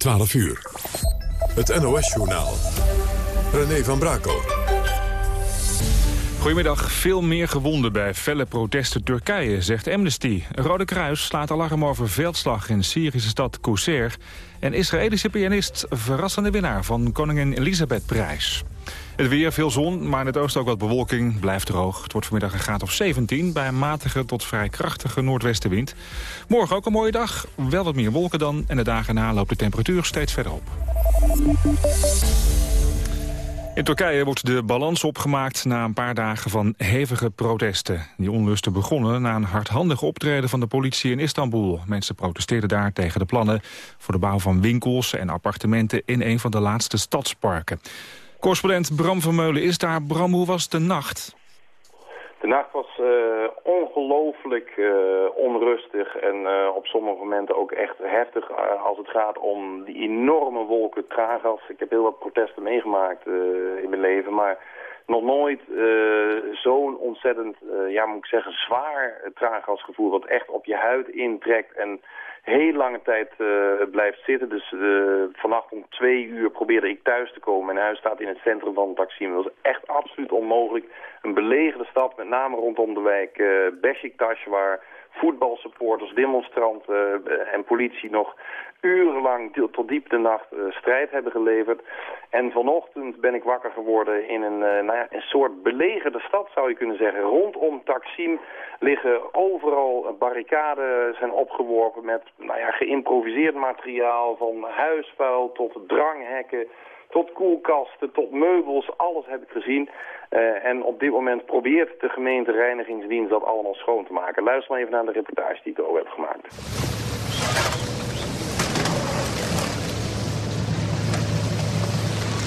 12 uur. Het NOS-journaal. René van Brakel. Goedemiddag. Veel meer gewonden bij felle protesten Turkije, zegt Amnesty. Rode Kruis slaat alarm over veldslag in Syrische stad Qusair. En Israëlische pianist verrassende winnaar van koningin Elisabeth-prijs. Het weer, veel zon, maar in het oosten ook wat bewolking. Blijft droog. Het wordt vanmiddag een graad of 17 bij een matige tot vrij krachtige noordwestenwind. Morgen ook een mooie dag. Wel wat meer wolken dan. En de dagen na loopt de temperatuur steeds verder op. In Turkije wordt de balans opgemaakt na een paar dagen van hevige protesten. Die onlusten begonnen na een hardhandig optreden van de politie in Istanbul. Mensen protesteerden daar tegen de plannen voor de bouw van winkels en appartementen in een van de laatste stadsparken. Correspondent Bram van Meulen is daar. Bram, hoe was de nacht? De nacht was uh, ongelooflijk uh, onrustig en uh, op sommige momenten ook echt heftig als het gaat om die enorme wolken traangas. Ik heb heel wat protesten meegemaakt in mijn leven, maar nog nooit zo'n ontzettend, ja moet ik zeggen, zwaar traangasgevoel wat echt op je huid intrekt en heel lange tijd uh, blijft zitten. Dus uh, vannacht om twee uur probeerde ik thuis te komen. Mijn huis staat in het centrum van Taksim. Dat was echt absoluut onmogelijk. Een belegerde stad, met name rondom de wijk uh, Beşiktaş... waar voetbalsupporters, demonstranten en politie nog urenlang tot diep de nacht uh, strijd hebben geleverd. En vanochtend ben ik wakker geworden in een, uh, nou ja, een soort belegerde stad, zou je kunnen zeggen. Rondom Taksim liggen overal barricades zijn opgeworpen met nou ja, geïmproviseerd materiaal... van huisvuil tot dranghekken tot koelkasten, tot meubels, alles heb ik gezien. Uh, en op dit moment probeert de gemeente reinigingsdienst dat allemaal schoon te maken. Luister maar even naar de reportage die ik over heb gemaakt.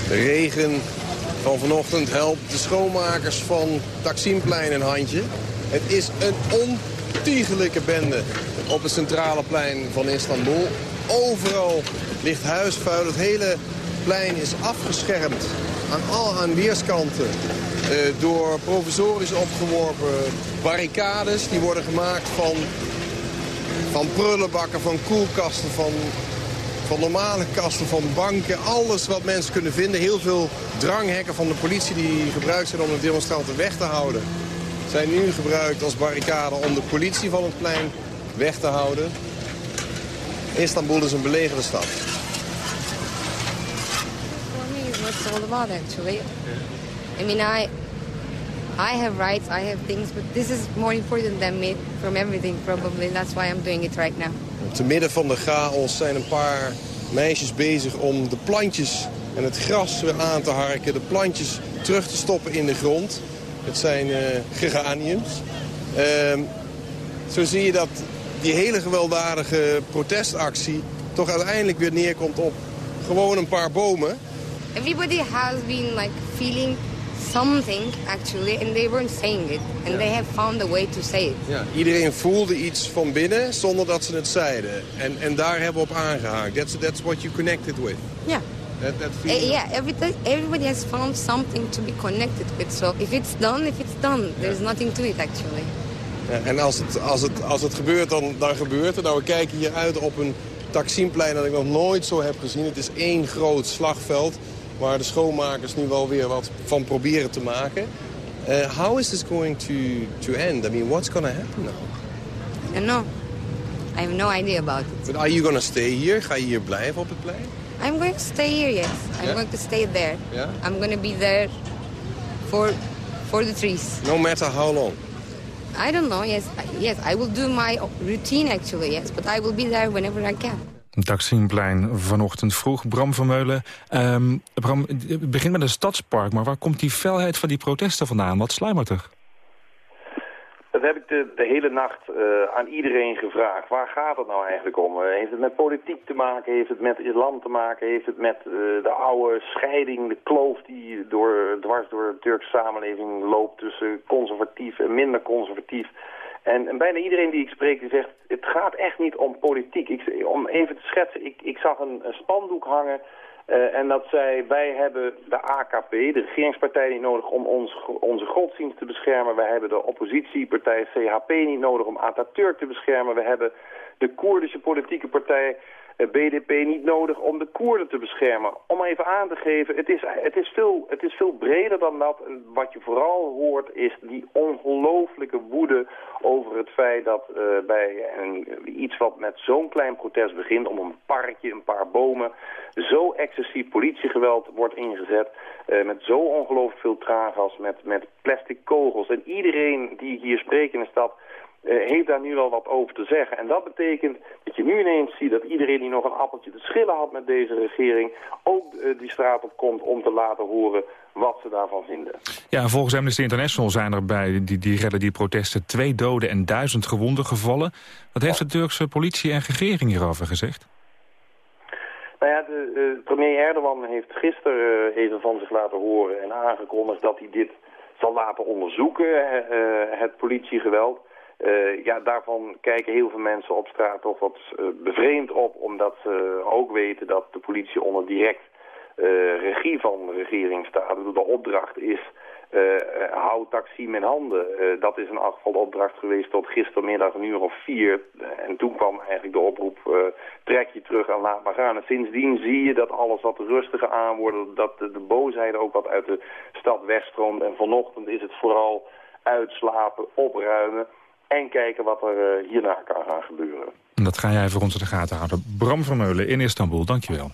De regen van vanochtend helpt de schoonmakers van Taksimplein een handje. Het is een ontiegelijke bende op het centrale plein van Istanbul. Overal ligt huisvuil. Het hele plein is afgeschermd aan al aan weerskanten uh, door provisorisch opgeworpen barricades. Die worden gemaakt van, van prullenbakken, van koelkasten, van van normale kasten, van banken, alles wat mensen kunnen vinden. Heel veel dranghekken van de politie die gebruikt zijn om de demonstranten weg te houden. Zijn nu gebruikt als barricade om de politie van het plein weg te houden. Istanbul is een belegerde stad. What's all about actually. I mean, I, I have rights, I have things, but this is more important than me from everything probably. That's why I'm doing it right now. Te midden van de chaos zijn een paar meisjes bezig om de plantjes en het gras weer aan te harken. De plantjes terug te stoppen in de grond. Het zijn uh, geraniums. Uh, zo zie je dat die hele gewelddadige protestactie toch uiteindelijk weer neerkomt op gewoon een paar bomen. Everybody has been like feeling something actually and they weren't saying it and ja. they have found a way to say it. Ja, iedereen voelde iets van binnen zonder dat ze het zeiden en en daar hebben we op aangehaakt. That's that's what you connected with. Yeah. That, that uh, yeah, everybody, everybody has found something to be connected with. So if it's done, if it's done, there's yeah. nothing to it actually. Ja, en als het, als, het, als het gebeurt, dan, dan gebeurt het. Nou, we kijken hier uit op een Taksimplein dat ik nog nooit zo heb gezien. Het is één groot slagveld waar de schoonmakers nu wel weer wat van proberen te maken. Uh, how is this going to, to end? I mean, what's going to happen now? I don't know. I have no idea about it. But are you going to stay here? Ga je hier blijven op het plein? I'm going to stay here, yes. I'm Yeah? going to stay there. Yeah? I'm going to be there for, for the trees. No matter how long. I don't know, yes. Yes, I will do my routine actually, yes. But I will be there whenever I can. Taksimplein vanochtend vroeg. Bram van Meulen. Ehm, Bram, het begint met een stadspark, maar waar komt die felheid van die protesten vandaan? Wat sluimertig. Dat heb ik de, hele nacht uh, aan iedereen gevraagd. Waar gaat het nou eigenlijk om? Uh, heeft het met politiek te maken? Heeft het met islam te maken? Heeft het met uh, de oude scheiding, de kloof die door, dwars door de Turkse samenleving loopt tussen conservatief en minder conservatief? En, en, bijna iedereen die ik spreek die zegt, het gaat echt niet om politiek. Ik, om even te schetsen, ik, ik zag een, spandoek hangen uh, en dat zei, wij hebben de AKP, de regeringspartij, niet nodig om ons, onze godsdienst te beschermen. Wij hebben de oppositiepartij CHP niet nodig om Atatürk te beschermen. We hebben de Koerdische politieke partij BDP niet nodig om de Koerden te beschermen. Om even aan te geven, het is, het is, veel, het is veel breder dan dat. En wat je vooral hoort is die ongelooflijke woede over het feit dat uh, bij een, iets wat met zo'n klein protest begint... om een parkje, een paar bomen, zo excessief politiegeweld wordt ingezet... Uh, met zo ongelooflijk veel traangas, met, met plastic kogels. En iedereen die hier spreekt in de stad heeft daar nu wel wat over te zeggen. En dat betekent dat je nu ineens ziet dat iedereen die nog een appeltje te schillen had met deze regering... ook uh, die straat op komt om te laten horen wat ze daarvan vinden. Ja, volgens Amnesty International zijn er bij die, die redden die protesten twee doden en duizend gewonden gevallen. Wat heeft de Turkse politie en regering hierover gezegd? Nou ja, de, de premier Erdogan heeft gisteren uh, even van zich laten horen en aangekondigd dat hij dit zal laten onderzoeken, het politiegeweld. Uh, ja, daarvan kijken heel veel mensen op straat toch wat uh, bevreemd op, omdat ze ook weten dat de politie onder direct uh, regie van de regering staat. De opdracht is, hou Taksim in handen. dat is geval de opdracht geweest tot gistermiddag een uur of vier. en toen kwam eigenlijk de oproep, trek je terug en laat maar gaan. En sindsdien zie je dat alles wat rustiger aanwordt, dat de, de boosheid ook wat uit de stad wegstroomt. En vanochtend is het vooral uitslapen, opruimen en kijken wat er uh, hierna kan gaan gebeuren. Dat ga jij voor ons in de gaten houden. Bram Vermeulen in Istanbul, dankjewel.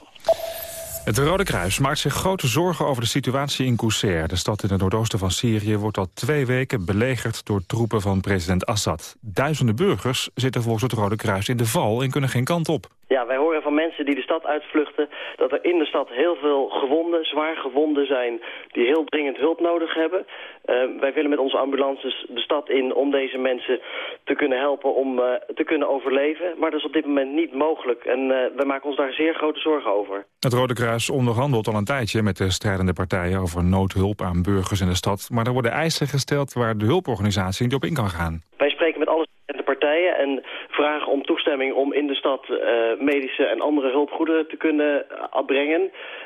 Het Rode Kruis maakt zich grote zorgen over de situatie in Qusayr. De stad in het noordoosten van Syrië wordt al twee weken belegerd door troepen van president Assad. Duizenden burgers zitten volgens het Rode Kruis in de val en kunnen geen kant op. Ja, wij horen van mensen die de stad uitvluchten dat er in de stad heel veel gewonden, zwaar gewonden zijn die heel dringend hulp nodig hebben. Uh, wij willen met onze ambulances de stad in om deze mensen te kunnen helpen om uh, te kunnen overleven. Maar dat is op dit moment niet mogelijk en uh, wij maken ons daar zeer grote zorgen over. Het Rode Kruis onderhandelt al een tijdje met de strijdende partijen over noodhulp aan burgers in de stad. Maar er worden eisen gesteld waar de hulporganisatie niet op in kan gaan. Wij spreken met alle partijen en vragen om toestemming om in de stad uh, medische en andere hulpgoederen te kunnen brengen.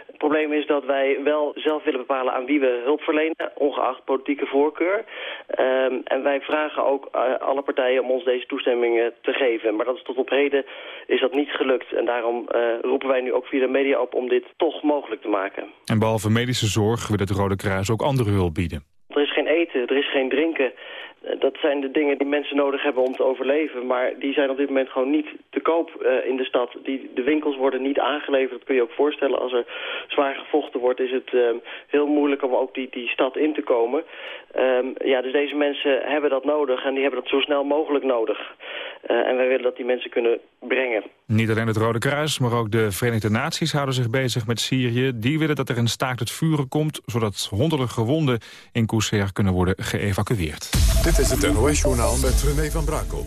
Het probleem is dat wij wel zelf willen bepalen aan wie we hulp verlenen, ongeacht politieke voorkeur. Um, en wij vragen ook uh, alle partijen om ons deze toestemming te geven. Maar dat is tot op heden is dat niet gelukt. En daarom uh, roepen wij nu ook via de media op om dit toch mogelijk te maken. En behalve medische zorg wil het Rode Kruis ook andere hulp bieden. Er is geen eten, er is geen drinken. Dat zijn de dingen die mensen nodig hebben om te overleven. Maar die zijn op dit moment gewoon niet te koop uh, in de stad. Die, de winkels worden niet aangeleverd. Dat kun je ook voorstellen. Als er zwaar gevochten wordt is het uh, heel moeilijk om ook die, die stad in te komen. Um, ja, dus deze mensen hebben dat nodig. En die hebben dat zo snel mogelijk nodig. Uh, en wij willen dat die mensen kunnen brengen. Niet alleen het Rode Kruis, maar ook de Verenigde Naties houden zich bezig met Syrië. Die willen dat er een staakt het vuren komt... zodat honderden gewonden in Qusayr kunnen worden geëvacueerd. Dit is het NOS-journaal met René van Brakel.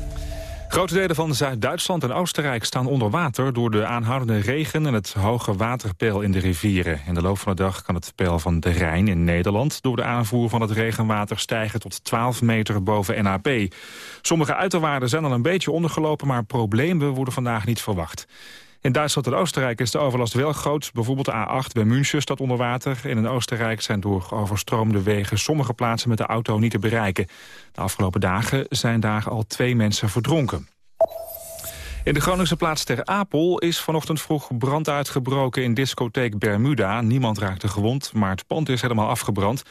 Grote delen van Zuid-Duitsland en Oostenrijk staan onder water... door de aanhoudende regen en het hoge waterpeil in de rivieren. In de loop van de dag kan het peil van de Rijn in Nederland... door de aanvoer van het regenwater stijgen tot 12 meter boven NAP. Sommige uiterwaarden zijn al een beetje ondergelopen... maar problemen worden vandaag niet verwacht. In Duitsland en Oostenrijk is de overlast wel groot. Bijvoorbeeld de A8 bij München staat onder water. En in Oostenrijk zijn door overstroomde wegen sommige plaatsen met de auto niet te bereiken. De afgelopen dagen zijn daar al twee mensen verdronken. In de Groningse plaats Ter Apel is vanochtend vroeg brand uitgebroken in discotheek Bermuda. Niemand raakte gewond, maar het pand is helemaal afgebrand.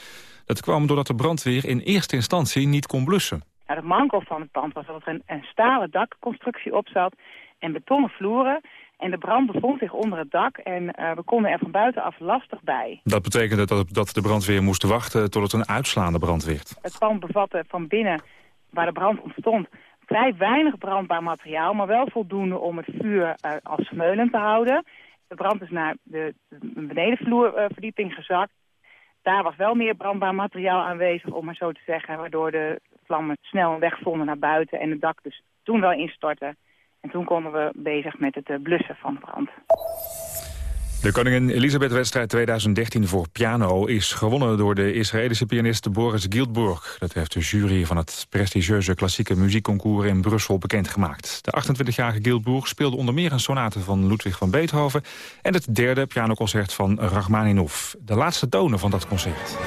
Dat kwam doordat de brandweer in eerste instantie niet kon blussen. Nou, de mankel van het pand was dat er een, een stalen dakconstructie op zat en betonnen vloeren. En de brand bevond zich onder het dak en uh, we konden er van buitenaf lastig bij. Dat betekende dat, dat de brandweer moest wachten tot het een uitslaande brand werd. Het pand bevatte van binnen, waar de brand ontstond, vrij weinig brandbaar materiaal... maar wel voldoende om het vuur uh, als smeulend te houden. De brand is naar de, de benedenvloerverdieping uh, gezakt. Daar was wel meer brandbaar materiaal aanwezig, om maar zo te zeggen... waardoor de vlammen snel een weg vonden naar buiten en het dak dus toen wel instortte... En toen konden we bezig met het blussen van de brand. De Koningin Elisabeth-wedstrijd 2013 voor piano is gewonnen door de Israëlische pianist Boris Giltburg. Dat heeft de jury van het prestigieuze klassieke muziekconcours in Brussel bekendgemaakt. De 28-jarige Giltburg speelde onder meer een sonate van Ludwig van Beethoven en het derde pianoconcert van Rachmaninov. De laatste tonen van dat concert.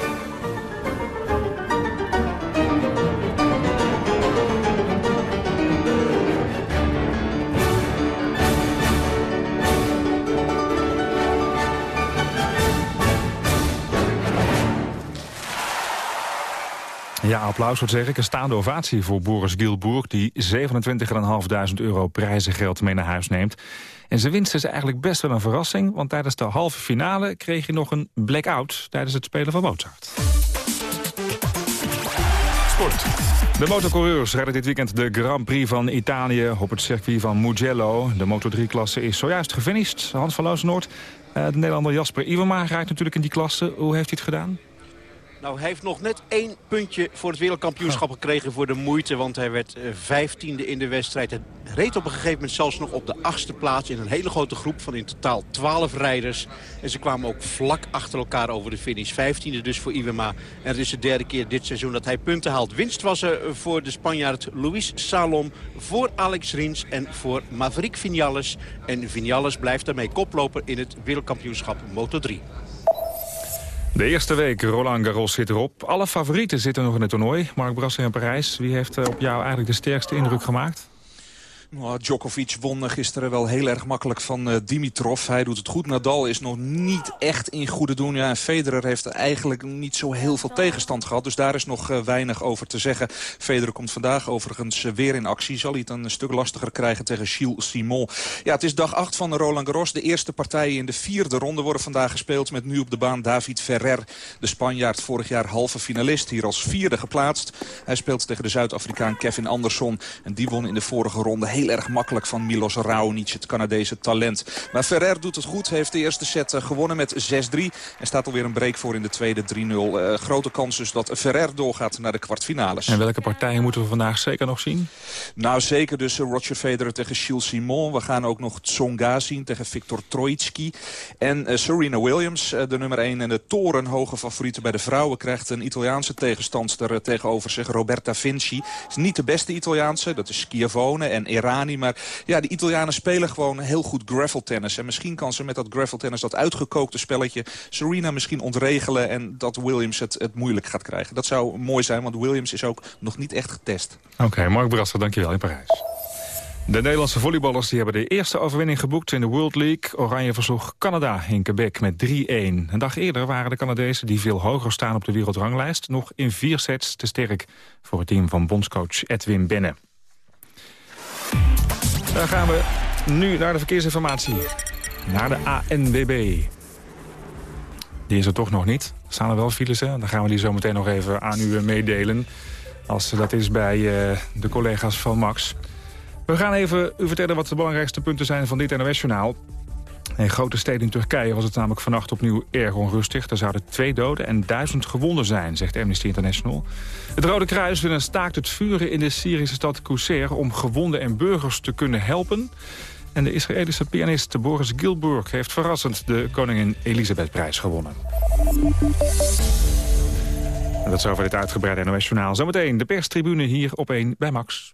Applaus wat zeg ik. Een staande ovatie voor Boris Gilbourg... die 27.500 euro prijzengeld mee naar huis neemt. En zijn winst is eigenlijk best wel een verrassing... want tijdens de halve finale kreeg hij nog een blackout... tijdens het spelen van Mozart. Sport. De motorcoureurs rijden dit weekend de Grand Prix van Italië op het circuit van Mugello. De Moto3-klasse is zojuist gefinished. Hans van Loosenoord, eh, de Nederlander Jasper Iwema rijdt natuurlijk in die klasse. Hoe heeft hij het gedaan? Nou, hij heeft nog net één puntje voor het wereldkampioenschap gekregen voor de moeite. Want hij werd eh, vijftiende in de wedstrijd. Hij reed op een gegeven moment zelfs nog op de achtste plaats... in een hele grote groep van in totaal twaalf rijders. En ze kwamen ook vlak achter elkaar over de finish. Vijftiende dus voor Iwema. En het is de derde keer dit seizoen dat hij punten haalt. Winst was er voor de Spanjaard Luis Salom, voor Alex Rins en voor Maverick Vinales. En Vinales blijft daarmee koploper in het wereldkampioenschap Moto3. De eerste week, Roland Garros zit erop. Alle favorieten zitten nog in het toernooi. Mark Brasser in Parijs. Wie heeft eh, op jou eigenlijk de sterkste indruk gemaakt? Nou, Djokovic won gisteren wel heel erg makkelijk van uh, Dimitrov. Hij doet het goed. Nadal is nog niet echt in goede doen. Ja, en Federer heeft eigenlijk niet zo heel veel tegenstand gehad. Dus daar is nog uh, weinig over te zeggen. Federer komt vandaag overigens uh, weer in actie. Zal hij het een stuk lastiger krijgen tegen Gilles Simon. Ja, het is dag 8 van Roland Garros. De eerste partijen in de vierde ronde worden vandaag gespeeld. Met nu op de baan David Ferrer. De Spanjaard vorig jaar halve finalist. Hier als vierde geplaatst. Hij speelt tegen de Zuid-Afrikaan Kevin Anderson. En die won in de vorige ronde heel erg makkelijk van Milos Raonic, het Canadese talent. Maar Ferrer doet het goed, heeft de eerste set eh, gewonnen met 6-3. En staat alweer een break voor in de tweede 3-0. Uh, eh, grote kans dus dat Ferrer doorgaat naar de kwartfinales. En welke partijen moeten we vandaag zeker nog zien? Nou, zeker dus uh, Roger Federer tegen Gilles Simon. We gaan ook nog Tsonga zien tegen Victor Troitsky. En uh, Serena Williams, de nummer 1 en de torenhoge favoriete bij de vrouwen... krijgt een Italiaanse tegenstandster tegenover zich, Roberta Vinci. Is niet de beste Italiaanse, dat is Schiavone en Maar ja, de Italianen spelen gewoon heel goed graveltennis. En misschien kan ze met dat graveltennis, dat uitgekookte spelletje... Serena misschien ontregelen en dat Williams het, het moeilijk gaat krijgen. Dat zou mooi zijn, want Williams is ook nog niet echt getest. Oké, Mark Brasser, dankjewel in Parijs. De Nederlandse volleyballers die hebben de eerste overwinning geboekt in de World League. Oranje versloeg Canada in Quebec met 3-1. Een dag eerder waren de Canadezen, die veel hoger staan op de wereldranglijst... nog in vier sets te sterk voor het team van bondscoach Edwin Benne. Dan gaan we nu naar de verkeersinformatie. Naar de ANWB. Die is er toch nog niet. Er staan er wel files? Dan gaan we die zo meteen nog even aan u meedelen. Als dat is bij uh, de collega's van Max. We gaan even u vertellen wat de belangrijkste punten zijn van dit NOS-journaal. In grote steden in Turkije was het namelijk vannacht opnieuw erg onrustig. Er zouden twee doden en duizend gewonden zijn, zegt Amnesty International. Het Rode Kruis wil een staakt het vuren in de Syrische stad Qusair... om gewonden en burgers te kunnen helpen. En de Israëlische pianist Boris Gilburg heeft verrassend... de Koningin Elisabethprijs gewonnen. En dat is over dit uitgebreide NOS-journaal. Zometeen de perstribune hier op 1 bij Max.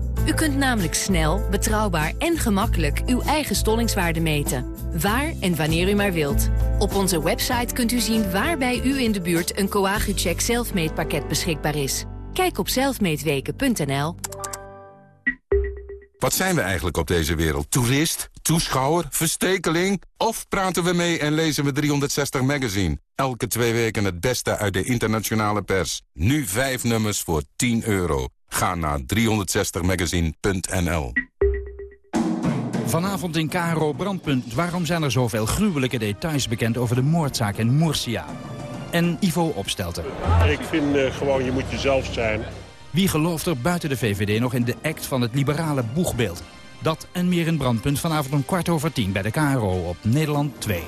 U kunt namelijk snel, betrouwbaar en gemakkelijk uw eigen stollingswaarde meten. Waar en wanneer u maar wilt. Op onze website kunt u zien waar bij u in de buurt een Coagucheck zelfmeetpakket beschikbaar is. Kijk op zelfmeetweken.nl. Wat zijn we eigenlijk op deze wereld? Toerist? Toeschouwer? Verstekeling? Of praten we mee en lezen we 360 Magazine? Elke twee weken het beste uit de internationale pers. Nu vijf nummers voor 10 euro. Ga naar 360magazine.nl Vanavond in Karo Brandpunt. Waarom zijn er zoveel gruwelijke details bekend over de moordzaak in Murcia? En Ivo Opstelten. Ik vind uh, gewoon, je moet jezelf zijn. Wie gelooft er buiten de VVD nog in de act van het liberale boegbeeld? Dat en meer in Brandpunt vanavond om kwart over tien bij de KRO op Nederland 2.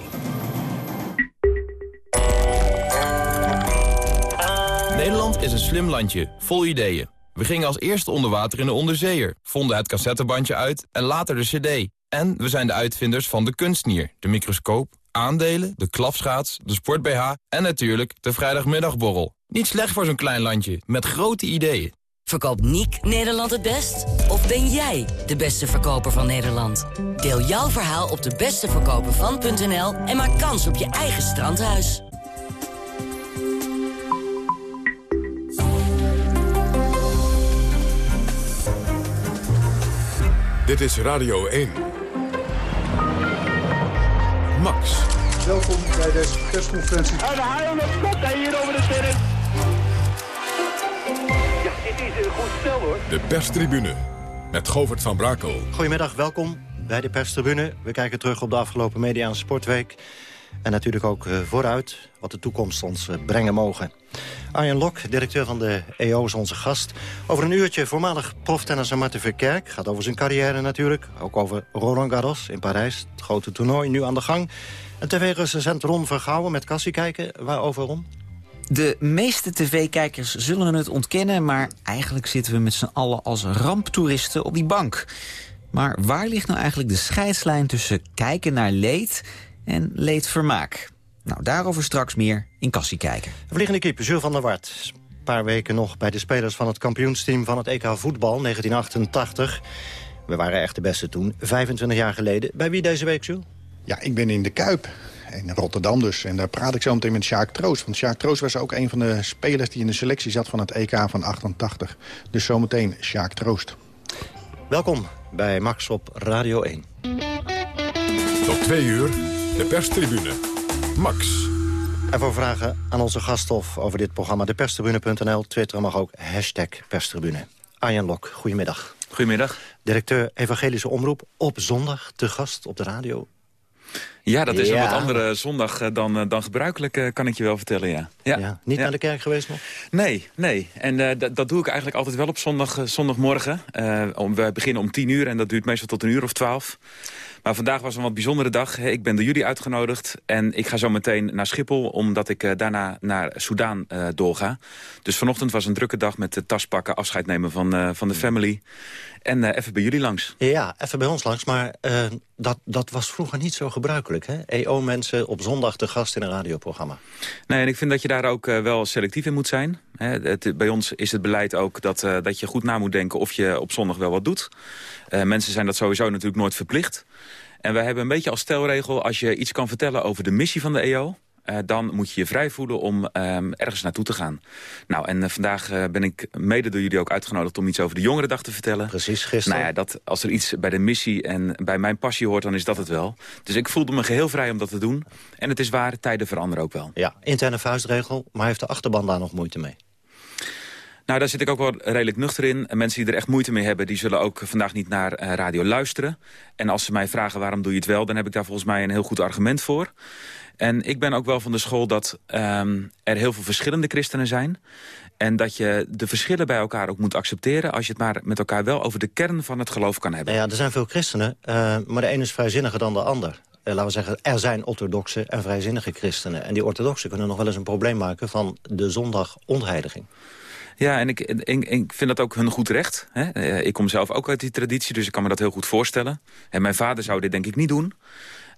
Nederland is een slim landje, vol ideeën. We gingen als eerste onder water in de onderzeeër, vonden het cassettebandje uit en later de cd. En we zijn de uitvinders van de kunstnier, de microscoop, aandelen, de klapschaats, de sport-BH en natuurlijk de vrijdagmiddagborrel. Niet slecht voor zo'n klein landje, met grote ideeën. Verkoopt Niek Nederland het best? Of ben jij de beste verkoper van Nederland? Deel jouw verhaal op de besteverkopervan.nl en maak kans op je eigen strandhuis. Dit is Radio 1. Max. Welkom bij deze persconferentie. En de haal op hier over de terrein. Ja, dit is een goed spel hoor. De perstribune met Govert van Brakel. Goedemiddag, welkom bij de perstribune. We kijken terug op de afgelopen Media en Sportweek. En natuurlijk ook eh, vooruit wat de toekomst ons eh, brengen mogen. Arjen Lok, directeur van de EO, is onze gast. Over een uurtje voormalig proftennisser Marten Verkerk. Gaat over zijn carrière natuurlijk. Ook over Roland Garros in Parijs. Het grote toernooi nu aan de gang. En tv-recensent Ron Vergouwen met Cassie kijken. Waarover, Ron? De meeste tv-kijkers zullen het ontkennen... maar eigenlijk zitten we met z'n allen als ramptoeristen op die bank. Maar waar ligt nou eigenlijk de scheidslijn tussen kijken naar leed en leedvermaak? Nou, daarover straks meer in Kassie kijken. Vliegende keeper Jules van der Wart. Een paar weken nog bij de spelers van het kampioensteam van het EK voetbal 1988. We waren echt de beste toen, 25 jaar geleden. Bij wie deze week, Jules? Ja, ik ben in de Kuip. In Rotterdam dus. En daar praat ik zo meteen met Sjaak Troost. Want Sjaak Troost was ook een van de spelers die in de selectie zat van het EK van 88. Dus zometeen Sjaak Troost. Welkom bij Max op Radio 1. Tot twee uur, de perstribune. Max. En voor vragen aan onze gaststof over dit programma... deperstribune.nl, Twitter mag ook hashtag perstribune. Arjen Lok, goedemiddag. Goedemiddag. Directeur Evangelische Omroep, op zondag te gast op de radio. Ja, dat is Ja. een wat andere zondag eh, dan, eh, dan gebruikelijk, eh, kan ik je wel vertellen, ja. ja. Ja, niet naar de kerk geweest nog? Nee, nee. En eh, dat- doe ik eigenlijk altijd wel op zondag, zondagmorgen. Eh, om, we beginnen om tien uur en dat duurt meestal tot een uur of twaalf. Maar vandaag was een wat bijzondere dag. Ik ben door jullie uitgenodigd en ik ga zo meteen naar Schiphol... omdat ik eh, daarna naar Soudaan eh, doorga. Dus vanochtend was een drukke dag met de taspakken, afscheid nemen van, eh, van de family. En eh, even bij jullie langs. Ja, even bij ons langs. Maar eh, dat, dat was vroeger niet zo gebruikelijk? EO-mensen op zondag te gast in een radioprogramma. Nee, en ik vind dat je daar ook eh, wel selectief in moet zijn. Hè, het, bij ons is het beleid ook dat, dat je goed na moet denken of je op zondag wel wat doet. Mensen zijn dat sowieso natuurlijk nooit verplicht. En wij hebben een beetje als stelregel, als je iets kan vertellen over de missie van de EO... eh, dan moet je je vrij voelen om ehm, ergens naartoe te gaan. Nou, en eh, vandaag eh, ben ik mede door jullie ook uitgenodigd om iets over de jongerendag te vertellen. Precies, gisteren. Nou ja, dat, als er iets bij de missie en bij mijn passie hoort, dan is dat het wel. Dus ik voelde me geheel vrij om dat te doen. En het is waar, tijden veranderen ook wel. Ja, interne vuistregel, maar heeft de achterban daar nog moeite mee? Nou, daar zit ik ook wel redelijk nuchter in. En mensen die er echt moeite mee hebben, die zullen ook vandaag niet naar radio luisteren. En als ze mij vragen waarom doe je het wel, dan heb ik daar volgens mij een heel goed argument voor. En ik ben ook wel van de school dat ehm, er heel veel verschillende christenen zijn. En dat je de verschillen bij elkaar ook moet accepteren... als je het maar met elkaar wel over de kern van het geloof kan hebben. Nou ja, er zijn veel christenen, eh, maar de een is vrijzinniger dan de ander. Eh, laten we zeggen, er zijn orthodoxe en vrijzinnige christenen. En die orthodoxen kunnen nog wel eens een probleem maken van de zondag ontheiliging. Ja, en ik, ik, vind dat ook hun goed recht. Hè? Eh, Ik kom zelf ook uit die traditie, dus ik kan me dat heel goed voorstellen. En mijn vader zou dit denk ik niet doen.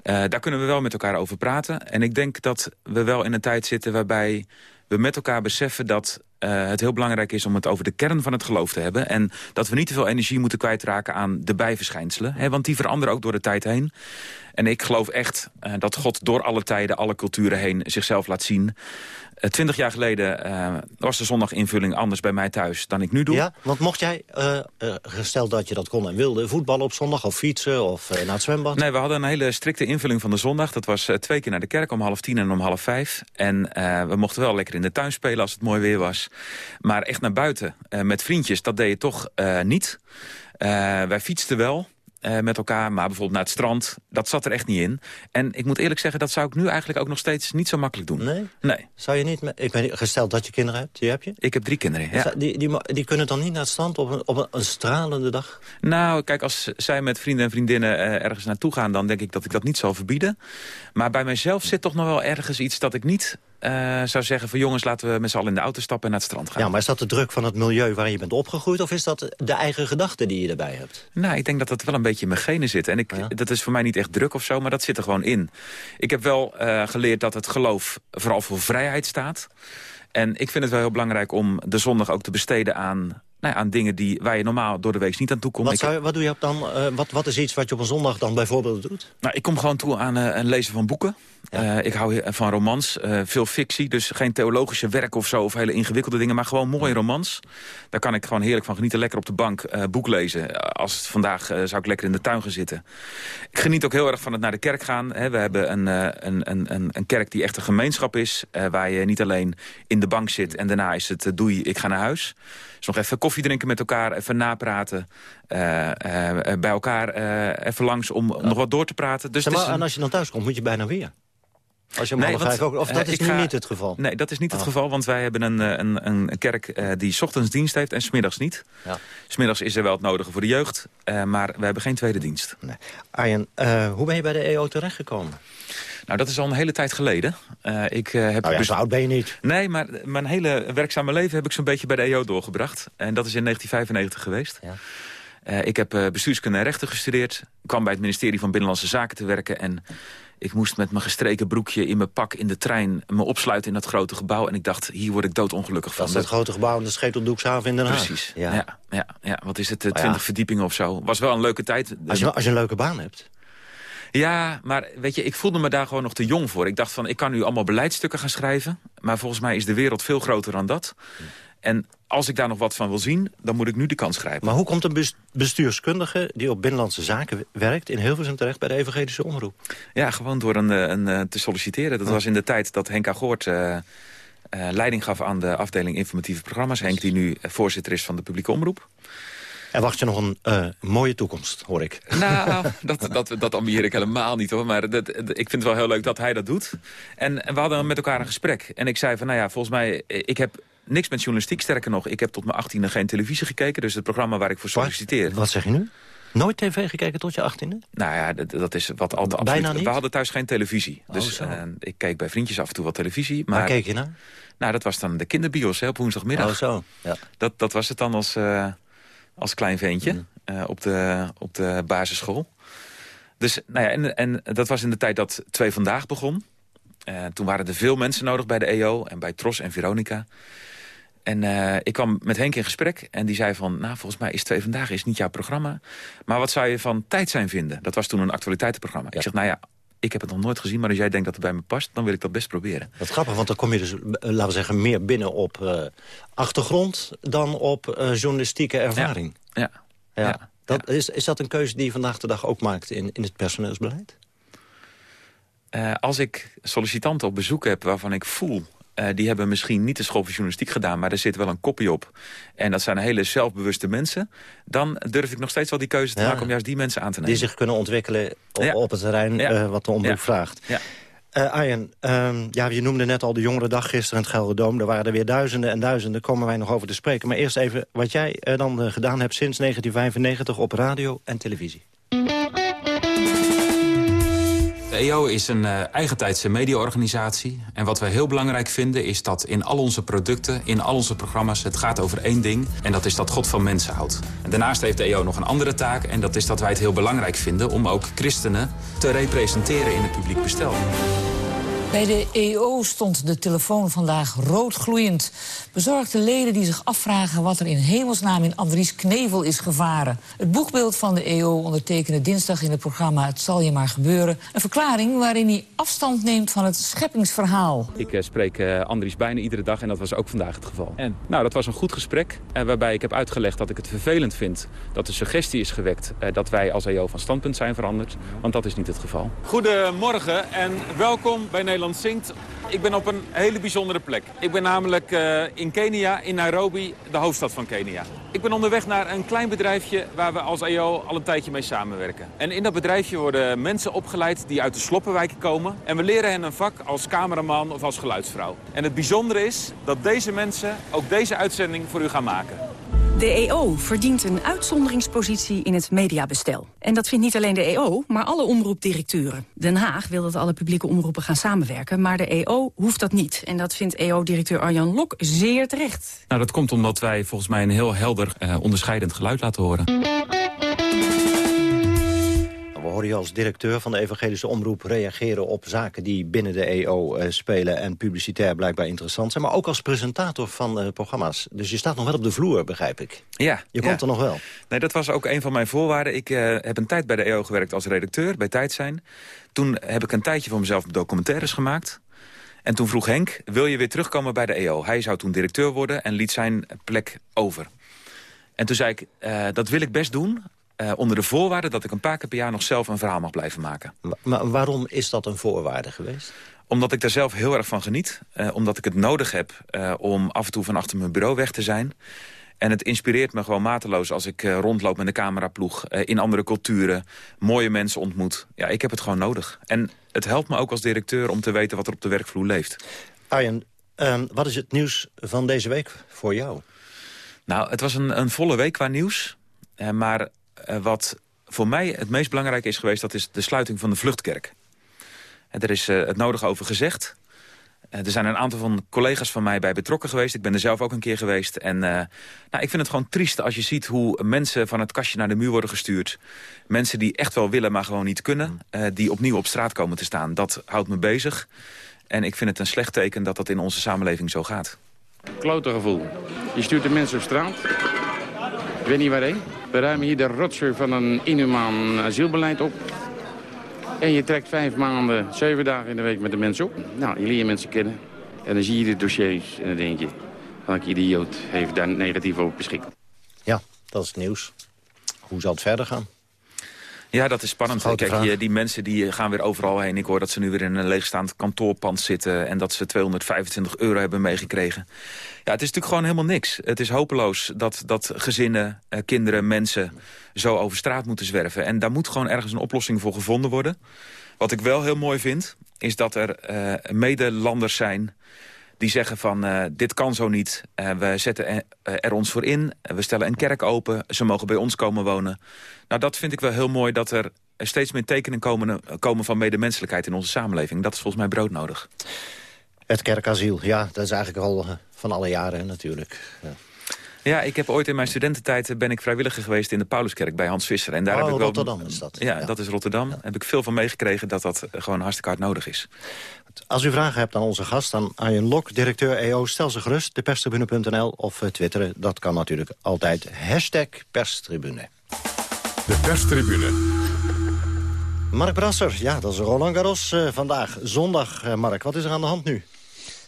Eh, daar kunnen we wel met elkaar over praten. En ik denk dat we wel in een tijd zitten waarbij we met elkaar beseffen dat eh, het heel belangrijk is om het over de kern van het geloof te hebben. En dat we niet te veel energie moeten kwijtraken aan de bijverschijnselen. Hè, want die veranderen ook door de tijd heen. En ik geloof echt eh, dat God door alle tijden, alle culturen heen zichzelf laat zien. Eh, Twintig jaar geleden was de zondaginvulling anders bij mij thuis dan ik nu doe. Ja, want mocht jij, gesteld dat je dat kon en wilde... voetballen op zondag of fietsen of naar het zwembad? Nee, we hadden een hele strikte invulling van de zondag. Dat was twee keer naar de kerk om half tien en om half vijf. En we mochten wel lekker in de tuin spelen als het mooi weer was. Maar echt naar buiten eh, met vriendjes, dat deed je toch eh, niet. Eh, wij fietsten wel met elkaar, maar bijvoorbeeld naar het strand, dat zat er echt niet in. En ik moet eerlijk zeggen, dat zou ik nu eigenlijk ook nog steeds niet zo makkelijk doen. Nee? Nee. Zou je niet, ik ben gesteld dat je kinderen hebt, die heb je? Ik heb drie kinderen, ja. Die, die, ma- die kunnen dan niet naar het strand op een, op een, stralende dag? Nou, kijk, als zij met vrienden en vriendinnen ergens naartoe gaan... dan denk ik dat ik dat niet zal verbieden. Maar bij mijzelf zit toch nog wel ergens iets dat ik niet eh, zou zeggen van jongens, laten we met z'n allen in de auto stappen en naar het strand gaan. Ja, maar is dat de druk van het milieu waarin je bent opgegroeid... of is dat de eigen gedachte die je erbij hebt? Nou, ik denk dat dat wel een beetje in mijn genen zit. En ik, dat is voor mij niet echt druk of zo, maar dat zit er gewoon in. Ik heb wel eh, geleerd dat het geloof vooral voor vrijheid staat. En ik vind het wel heel belangrijk om de zondag ook te besteden aan nou ja, aan dingen die, waar je normaal door de week niet aan toe komt. Wat, zou, wat doe je op dan? Uh, wat, wat is iets wat je op een zondag dan bijvoorbeeld doet? Nou, ik kom gewoon toe aan uh, een lezen van boeken. Ja. Uh, ik hou van romans, veel fictie. Dus geen theologische werk of zo, of hele ingewikkelde dingen. Maar gewoon mooie romans. Daar kan ik gewoon heerlijk van genieten. Lekker op de bank boek lezen. Als het vandaag zou ik lekker in de tuin gaan zitten. Ik geniet ook heel erg van het naar de kerk gaan. Hè. We hebben een, een, een, een kerk die echt een gemeenschap is. waar je niet alleen in de bank zit en daarna is het doei, ik ga naar huis. Dus nog even koffie drinken met elkaar, even napraten. Uh, uh, bij elkaar uh, even langs om, om, nog wat door te praten. Dus maar, En als je dan thuis komt, moet je bijna weer. Als je om nee, ook, of dat is nu ga, niet het geval? Nee, dat is niet het geval, want wij hebben een, een, een kerk die s ochtends dienst heeft en smiddags niet. Ja. Smiddags is er wel het nodige voor de jeugd, maar we hebben geen tweede dienst. Nee. Arjen, hoe ben je bij de EO terechtgekomen? Nou, dat is al een hele tijd geleden. Uh, ik, uh, heb nou ja, zo oud ben je niet. Nee, maar mijn hele werkzame leven heb ik zo'n beetje bij de EO doorgebracht. En dat is in 1995 geweest. Ja. Uh, ik heb bestuurskunde en rechten gestudeerd. Kwam bij het ministerie van Binnenlandse Zaken te werken. En ik moest met mijn gestreken broekje in mijn pak in de trein... me opsluiten in dat grote gebouw. En ik dacht, hier word ik doodongelukkig van. Dat is dat grote gebouw in de Scheteldoekshaven in Den Haag. Precies, ja. Ja, ja, ja. Wat is het, 20 ja. verdiepingen of zo. Was wel een leuke tijd. Als je, als je een leuke baan hebt. Ja, maar weet je, ik voelde me daar gewoon nog te jong voor. Ik dacht van, ik kan nu allemaal beleidsstukken gaan schrijven. Maar volgens mij is de wereld veel groter dan dat. En als ik daar nog wat van wil zien, dan moet ik nu de kans grijpen. Maar hoe komt een bestuurskundige die op Binnenlandse Zaken werkt... in Hilversum terecht bij de Evangelische Omroep? Ja, gewoon door een, een, een te solliciteren. Dat was in de tijd dat Henk Goort uh, uh, leiding gaf aan de afdeling informatieve programma's. Henk die nu voorzitter is van de publieke omroep. En wacht je nog een uh, mooie toekomst, hoor ik. Nou, dat, dat, dat ambieer ik helemaal niet, hoor. Maar dat, ik vind het wel heel leuk dat hij dat doet. En, en we hadden met elkaar een gesprek. En ik zei van, nou ja, volgens mij... Ik heb niks met journalistiek, sterker nog. Ik heb tot mijn achttiende geen televisie gekeken. Dus het programma waar ik voor solliciteer. Wat, wat zeg je nu? Nooit tv gekeken tot je achttiende? Nou ja, dat, dat is wat altijd Bijna absoluut. Niet? We hadden thuis geen televisie. Oh, dus uh, ik keek bij vriendjes af en toe wat televisie. Maar Waar keek je naar? Nou, dat was dan de kinderbios hè, op woensdagmiddag. Oh zo, ja. Dat, dat was het dan als, uh, als klein ventje. Mm. Uh, op, de, op de basisschool. Dus, nou ja, en, en dat was in de tijd dat Twee Vandaag begon. Uh, toen waren er veel mensen nodig bij de EO en bij Tros en Veronica. En uh, ik kwam met Henk in gesprek en die zei van... nou, volgens mij is Twee Vandaag is niet jouw programma. Maar wat zou je van Tijd zijn vinden? Dat was toen een actualiteitenprogramma. Ja. Ik zeg, nou ja, ik heb het nog nooit gezien, maar als jij denkt dat het bij me past... dan wil ik dat best proberen. Wat grappig, want dan kom je dus, laten we zeggen... meer binnen op uh, achtergrond dan op uh, journalistieke ervaring. Ja, ja. Dat. Is, is dat een keuze die je vandaag de dag ook maakt in, in het personeelsbeleid? Als ik sollicitanten op bezoek heb waarvan ik voel... Uh, die hebben misschien niet de school voor journalistiek gedaan... maar er zit wel een kopie op. En dat zijn hele zelfbewuste mensen. Dan durf ik nog steeds wel die keuze te ja. maken om juist die mensen aan te nemen. Die zich kunnen ontwikkelen op, ja. op het terrein uh, wat de omroep vraagt. Ja. Uh, Arjen, um, ja, je noemde net al de jongerendag gisteren in het Gelderdoom. Er waren er weer duizenden en duizenden, komen wij nog over te spreken. Maar eerst even wat jij dan gedaan hebt sinds 1995 op radio en televisie. De EO is een uh, eigentijdse mediaorganisatie. En wat wij heel belangrijk vinden is dat in al onze producten, in al onze programma's... het gaat over één ding en dat is dat God van mensen houdt. Daarnaast heeft de EO nog een andere taak... en dat is dat wij het heel belangrijk vinden om ook christenen te representeren in het publiek bestel. Bij de EO stond de telefoon vandaag roodgloeiend. Bezorgde leden die zich afvragen wat er in hemelsnaam in Andries Knevel is gevaren. Het boekbeeld van de EO ondertekende dinsdag in het programma Het zal je maar gebeuren. Een verklaring waarin hij afstand neemt van het scheppingsverhaal. Ik uh, spreek uh, Andries bijna iedere dag en dat was ook vandaag het geval. En? Nou, dat was een goed gesprek uh, waarbij ik heb uitgelegd dat ik het vervelend vind... dat de suggestie is gewekt dat wij als EO van standpunt zijn veranderd. Want dat is niet het geval. Goedemorgen en welkom bij Nederland Zingt. Ik ben op een hele bijzondere plek. Ik ben namelijk uh, in Kenia, in Nairobi, de hoofdstad van Kenia. Ik ben onderweg naar een klein bedrijfje waar we als EO al een tijdje mee samenwerken. En in dat bedrijfje worden mensen opgeleid die uit de sloppenwijken komen. En we leren hen een vak als cameraman of als geluidsvrouw. En het bijzondere is dat deze mensen ook deze uitzending voor u gaan maken. De EO verdient een uitzonderingspositie in het mediabestel. En dat vindt niet alleen de EO, maar alle omroepdirecteuren. Den Haag wil dat alle publieke omroepen gaan samenwerken... maar de EO hoeft dat niet. En dat vindt EO-directeur Arjan Lok zeer terecht. Nou, dat komt omdat wij volgens mij een heel helder uh, onderscheidend geluid laten horen. Horen je als directeur van de Evangelische Omroep reageren op zaken die binnen de EO uh, spelen en publicitair blijkbaar interessant zijn. Maar ook als presentator van uh, programma's. Dus je staat nog wel op de vloer, begrijp ik. Ja. Je komt ja. er nog wel. Nee, dat was ook een van mijn voorwaarden. Ik uh, heb een tijd bij de EO gewerkt als redacteur, bij Tijd zijn. Toen heb ik een tijdje voor mezelf documentaires gemaakt. En toen vroeg Henk, wil je weer terugkomen bij de EO? Hij zou toen directeur worden en liet zijn plek over. En toen zei ik, dat wil ik best doen... Uh, onder de voorwaarde dat ik een paar keer per jaar nog zelf een verhaal mag blijven maken. Maar waarom is dat een voorwaarde geweest? Omdat ik daar zelf heel erg van geniet. Uh, omdat ik het nodig heb uh, om af en toe van achter mijn bureau weg te zijn. En het inspireert me gewoon mateloos als ik rondloop met een cameraploeg... in andere culturen, mooie mensen ontmoet. Ja, ik heb het gewoon nodig. En het helpt me ook als directeur om te weten wat er op de werkvloer leeft. Arjen, wat is het nieuws van deze week voor jou? Nou, het was een, een volle week qua nieuws. maar wat voor mij het meest belangrijke is geweest... dat is de sluiting van de vluchtkerk. En er is uh, het nodige over gezegd. Uh, er zijn een aantal van collega's van mij bij betrokken geweest. Ik ben er zelf ook een keer geweest. En nou, ik vind het gewoon triest als je ziet hoe mensen van het kastje naar de muur worden gestuurd. Mensen die echt wel willen, maar gewoon niet kunnen. die opnieuw op straat komen te staan. Dat houdt me bezig. En ik vind het een slecht teken dat dat in onze samenleving zo gaat. Klote gevoel. Je stuurt de mensen op straat. Ik weet niet waarheen. We ruimen hier de rotzooi van een inhumaan asielbeleid op. En je trekt vijf maanden, zeven dagen in de week met de mensen op. Nou, je leert mensen kennen. En dan zie je de dossiers en dan denk je... welke idioot heeft daar negatief over beschikt. Ja, dat is het nieuws. Hoe zal het verder gaan? Ja, dat is spannend. Kijk, je, die mensen die gaan weer overal heen. Ik hoor dat ze nu weer in een leegstaand kantoorpand zitten... en dat ze 225 euro hebben meegekregen. Ja, het is natuurlijk gewoon helemaal niks. Het is hopeloos dat, dat gezinnen, eh, kinderen, mensen... zo over straat moeten zwerven. En daar moet gewoon ergens een oplossing voor gevonden worden. Wat ik wel heel mooi vind, is dat er uh, medelanders zijn die zeggen van uh, dit kan zo niet. Uh, we zetten er, er, ons voor in. We stellen een kerk open. Ze mogen bij ons komen wonen. Nou, dat vind ik wel heel mooi dat er steeds meer tekenen komen, komen van medemenselijkheid in onze samenleving. Dat is volgens mij broodnodig. Het kerkasiel, ja, dat is eigenlijk al van alle jaren natuurlijk. Ja. Ja, ik heb ooit in mijn studententijd ben ik vrijwilliger geweest in de Pauluskerk bij Hans Visser. En daar oh, heb ik wel, Rotterdam is dat. Ja, ja. dat is Rotterdam. Daar ja. heb ik veel van meegekregen dat dat gewoon hartstikke hard nodig is. Als u vragen hebt aan onze gast, dan Arjen Lok, directeur EO, stel ze gerust. Deperstribune.nl of uh, twitteren, dat kan natuurlijk altijd. Hashtag perstribune. De perstribune. Mark Brasser, ja, dat is Roland Garros uh, vandaag. Zondag, uh, Mark, wat is er aan de hand nu?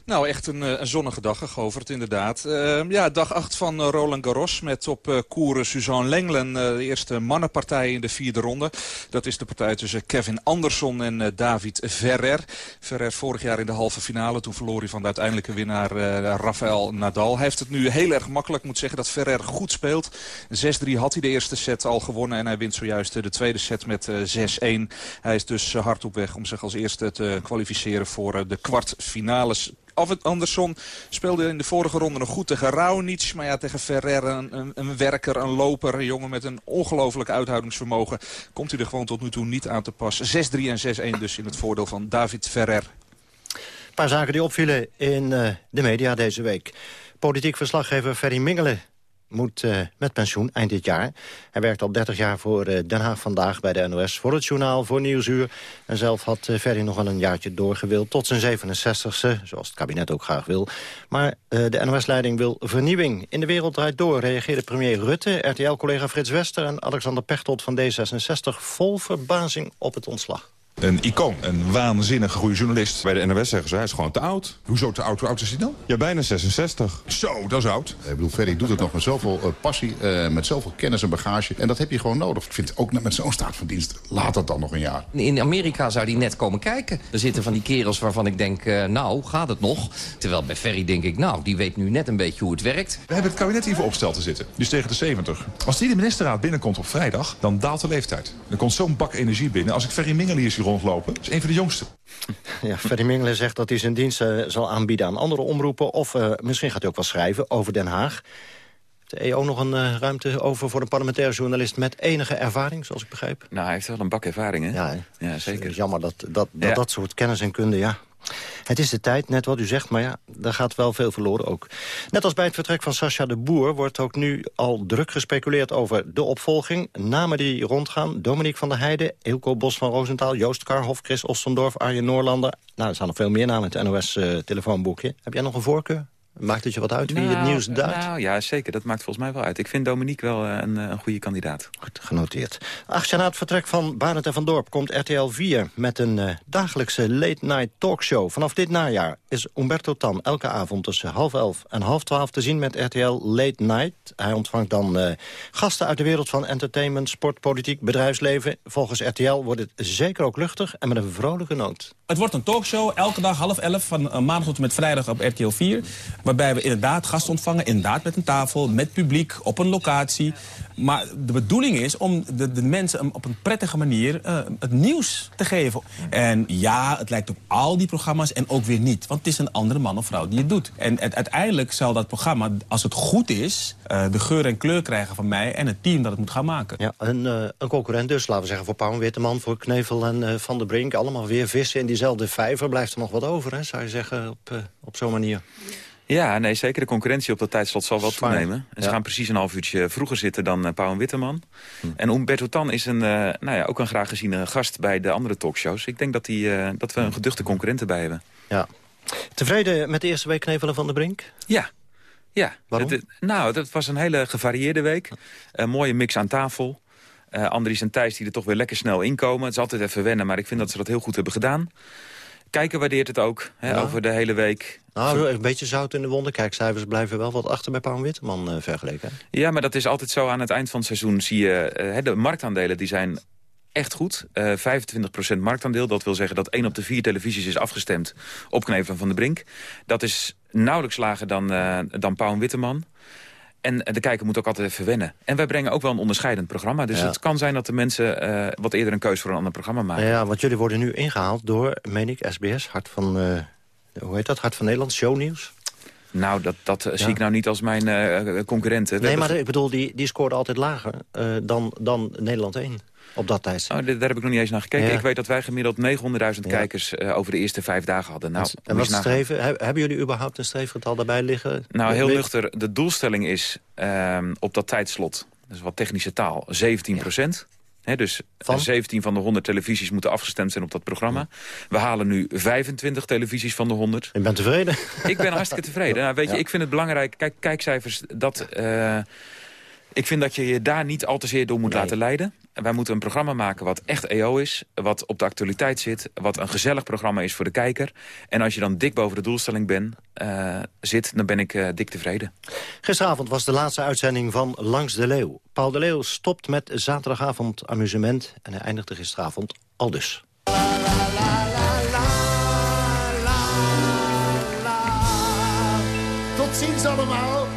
Nou, echt een, een zonnige dag, Govert, inderdaad. Uh, ja, dag 8 van uh, Roland Garros met op uh, Suzanne Lenglen. de eerste mannenpartij in de vierde ronde. Dat is de partij tussen Kevin Anderson en David Ferrer. Ferrer vorig jaar in de halve finale. Toen verloor hij van de uiteindelijke winnaar Rafael Nadal. Hij heeft het nu heel erg makkelijk. Moet zeggen dat Ferrer goed speelt. 6-3 had hij de eerste set al gewonnen. En hij wint zojuist de tweede set met 6-1. Hij is dus hard op weg om zich als eerste te kwalificeren voor de kwartfinales. Anderson speelde in de vorige ronde nog goed tegen Raonic. Maar ja, tegen Ferrer, een, een, werker, een loper, een jongen met een ongelooflijk uithoudingsvermogen. Komt hij er gewoon tot nu toe niet aan te pas. 6-3 en 6-1 dus in het voordeel van David Ferrer. Een paar zaken die opvielen in uh, de media deze week. Politiek verslaggever Ferry Mingelen moet uh, met pensioen eind dit jaar. Hij werkt al 30 jaar voor uh, Den Haag Vandaag bij de NOS... voor het journaal, voor Nieuwsuur. En zelf had uh, nog wel een jaartje doorgewild... tot zijn 67ste, zoals het kabinet ook graag wil. Maar de NOS-leiding wil vernieuwing. In de wereld draait door, reageerde premier Rutte... RTL-collega Frits Wester en Alexander Pechtold van D66... vol verbazing op het ontslag. Een icoon, een waanzinnig goede journalist. Bij de NOS zeggen ze, hij is gewoon te oud. Hoezo te oud? Hoe oud is hij dan? Ja, bijna 66. Zo, dat is oud. Ik bedoel, Ferry doet het nog met zoveel uh, passie, uh, met zoveel kennis en bagage. En dat heb je gewoon nodig. Ik vind ook met zo'n staat van dienst, laat dat dan nog een jaar. In Amerika zou die net komen kijken. Er zitten van die kerels waarvan ik denk, uh, nou, gaat het nog? Terwijl bij Ferry denk ik, nou, die weet nu net een beetje hoe het werkt. We hebben het kabinet hiervoor opgesteld te zitten. Dus tegen de 70. Als die de ministerraad binnenkomt op vrijdag, dan daalt de leeftijd. Er komt zo'n bak energie binnen. Als ik Ferry Mingel hier rondlopen, is een de jongste. Ja, Ferry Mingelen zegt dat hij zijn diensten zal aanbieden aan andere omroepen. Of uh, misschien gaat hij ook wel schrijven over Den Haag. de EO nog een uh, ruimte over voor een parlementaire journalist... met enige ervaring, zoals ik begrijp? Nou, hij heeft wel een bak ervaring, hè? Ja, ja zeker. Het is jammer dat dat, dat, dat soort kennis en kunde... ja, het is de tijd, net wat u zegt, maar ja, daar gaat wel veel verloren ook. Net als bij het vertrek van Sascha de Boer... wordt ook nu al druk gespeculeerd over de opvolging. Namen die rondgaan, Dominique van der Heijden... Ilko Bos van Roosentaal, Joost Karhoff, Chris Ostendorf... Arjen Noorlander. Nou, er staan nog veel meer namen in het NOS-telefoonboekje. Heb jij nog een voorkeur? Maakt het je wat uit wie het Nou, nieuws duidt? Nou ja, zeker. Dat maakt volgens mij wel uit. Ik vind Dominique wel eh, een, eh, een goede kandidaat. Goed, genoteerd. Acht jaar na het vertrek van Barend en Van Dorp komt RTL 4... met een eh, dagelijkse late-night talkshow. Vanaf dit najaar is Umberto Tan elke avond tussen half elf en half twaalf... te zien met RTL Late Night. Hij ontvangt dan eh, gasten uit de wereld van entertainment, sport, politiek, bedrijfsleven. Volgens RTL wordt het zeker ook luchtig en met een vrolijke noot. Het wordt een talkshow, elke dag half elf, van maandag tot en met vrijdag op RTL 4. Waarbij we inderdaad gasten ontvangen, inderdaad met een tafel, met publiek, op een locatie. Maar de bedoeling is om de, de mensen op een prettige manier eh, het nieuws te geven. En ja, het lijkt op al die programma's en ook weer niet. Want het is een andere man of vrouw die het doet. En uiteindelijk zal dat programma, als het goed is... eh, de geur en kleur krijgen van mij en het team dat het moet gaan maken. Ja, een, eh, een concurrent dus, laten we zeggen, voor Pauw Witteman... voor Knevel en Van der Brink. Allemaal weer vissen in diezelfde vijver. Blijft er nog wat over, hè, zou je zeggen, op, op zo'n manier. Ja, nee, zeker. De concurrentie op dat tijdslot zal wel Zwaar. toenemen. En ze gaan precies een half uurtje vroeger zitten dan uh, Pauw en Witteman. En Umberto Tan is een, eh, nou ja, ook een graag geziene gast bij de andere talkshows. Ik denk dat, die, eh, dat we een geduchte concurrent erbij hebben. Ja. Tevreden met de eerste week Knevel en Van der Brink? Ja. Ja. Waarom? Het, nou, het was een hele gevarieerde week. Een mooie mix aan tafel. Eh Andries en Thijs die er toch weer lekker snel inkomen. Het is altijd even wennen, maar ik vind dat ze dat heel goed hebben gedaan. Kijken waardeert het ook, hè, Ja. over de hele week. Nou, een beetje zout in de wonden. Kijk, cijfers blijven wel wat achter bij Pauw en Witteman eh, vergeleken. hè? Ja, maar dat is altijd zo aan het eind van het seizoen. Zie je, eh, de marktaandelen die zijn echt goed. Eh 25% marktaandeel, dat wil zeggen dat één op de vier televisies is afgestemd op Knevel van de Brink. Dat is nauwelijks lager dan, eh dan Pauw en Witteman. En de kijker moet ook altijd even wennen. En wij brengen ook wel een onderscheidend programma. Dus Ja. het kan zijn dat de mensen eh, wat eerder een keuze voor een ander programma maken. Ja, want jullie worden nu ingehaald door, meen ik, SBS, Hart van, eh, hoe heet dat, Hart van Nederland, Shownieuws. Nou, dat, dat zie ik nou niet als mijn eh, concurrenten. Nee, maar ik bedoel, die, die scoorde altijd lager dan, dan Nederland 1 op dat tijdstip. Oh, daar heb ik nog niet eens naar gekeken. Ja. Ik weet dat wij gemiddeld 900.000 Ja. kijkers eh, over de eerste vijf dagen hadden. Nou, en wat streven? He- hebben jullie überhaupt een streefgetal daarbij liggen? Nou, heel nuchter. De doelstelling is ehm, op dat tijdslot, dat is wat technische taal, 17 procent. dus Van? 17 van de 100 televisies moeten afgestemd zijn op dat programma. We halen nu 25 televisies van de 100. Ik ben tevreden. Ik ben hartstikke tevreden. Nou, weet je, Ja. ik vind het belangrijk, kijk, kijkcijfers, dat... eh, ik vind dat je je daar niet al te zeer door moet laten leiden. Wij moeten een programma maken wat echt EO is. Wat op de actualiteit zit. Wat een gezellig programma is voor de kijker. En als je dan dik boven de doelstelling ben, eh, zit, dan ben ik eh, dik tevreden. Gisteravond was de laatste uitzending van Langs de Leeuw. Paul de Leeuw stopt met zaterdagavond amusement... en hij eindigde gisteravond al dus. Tot ziens allemaal.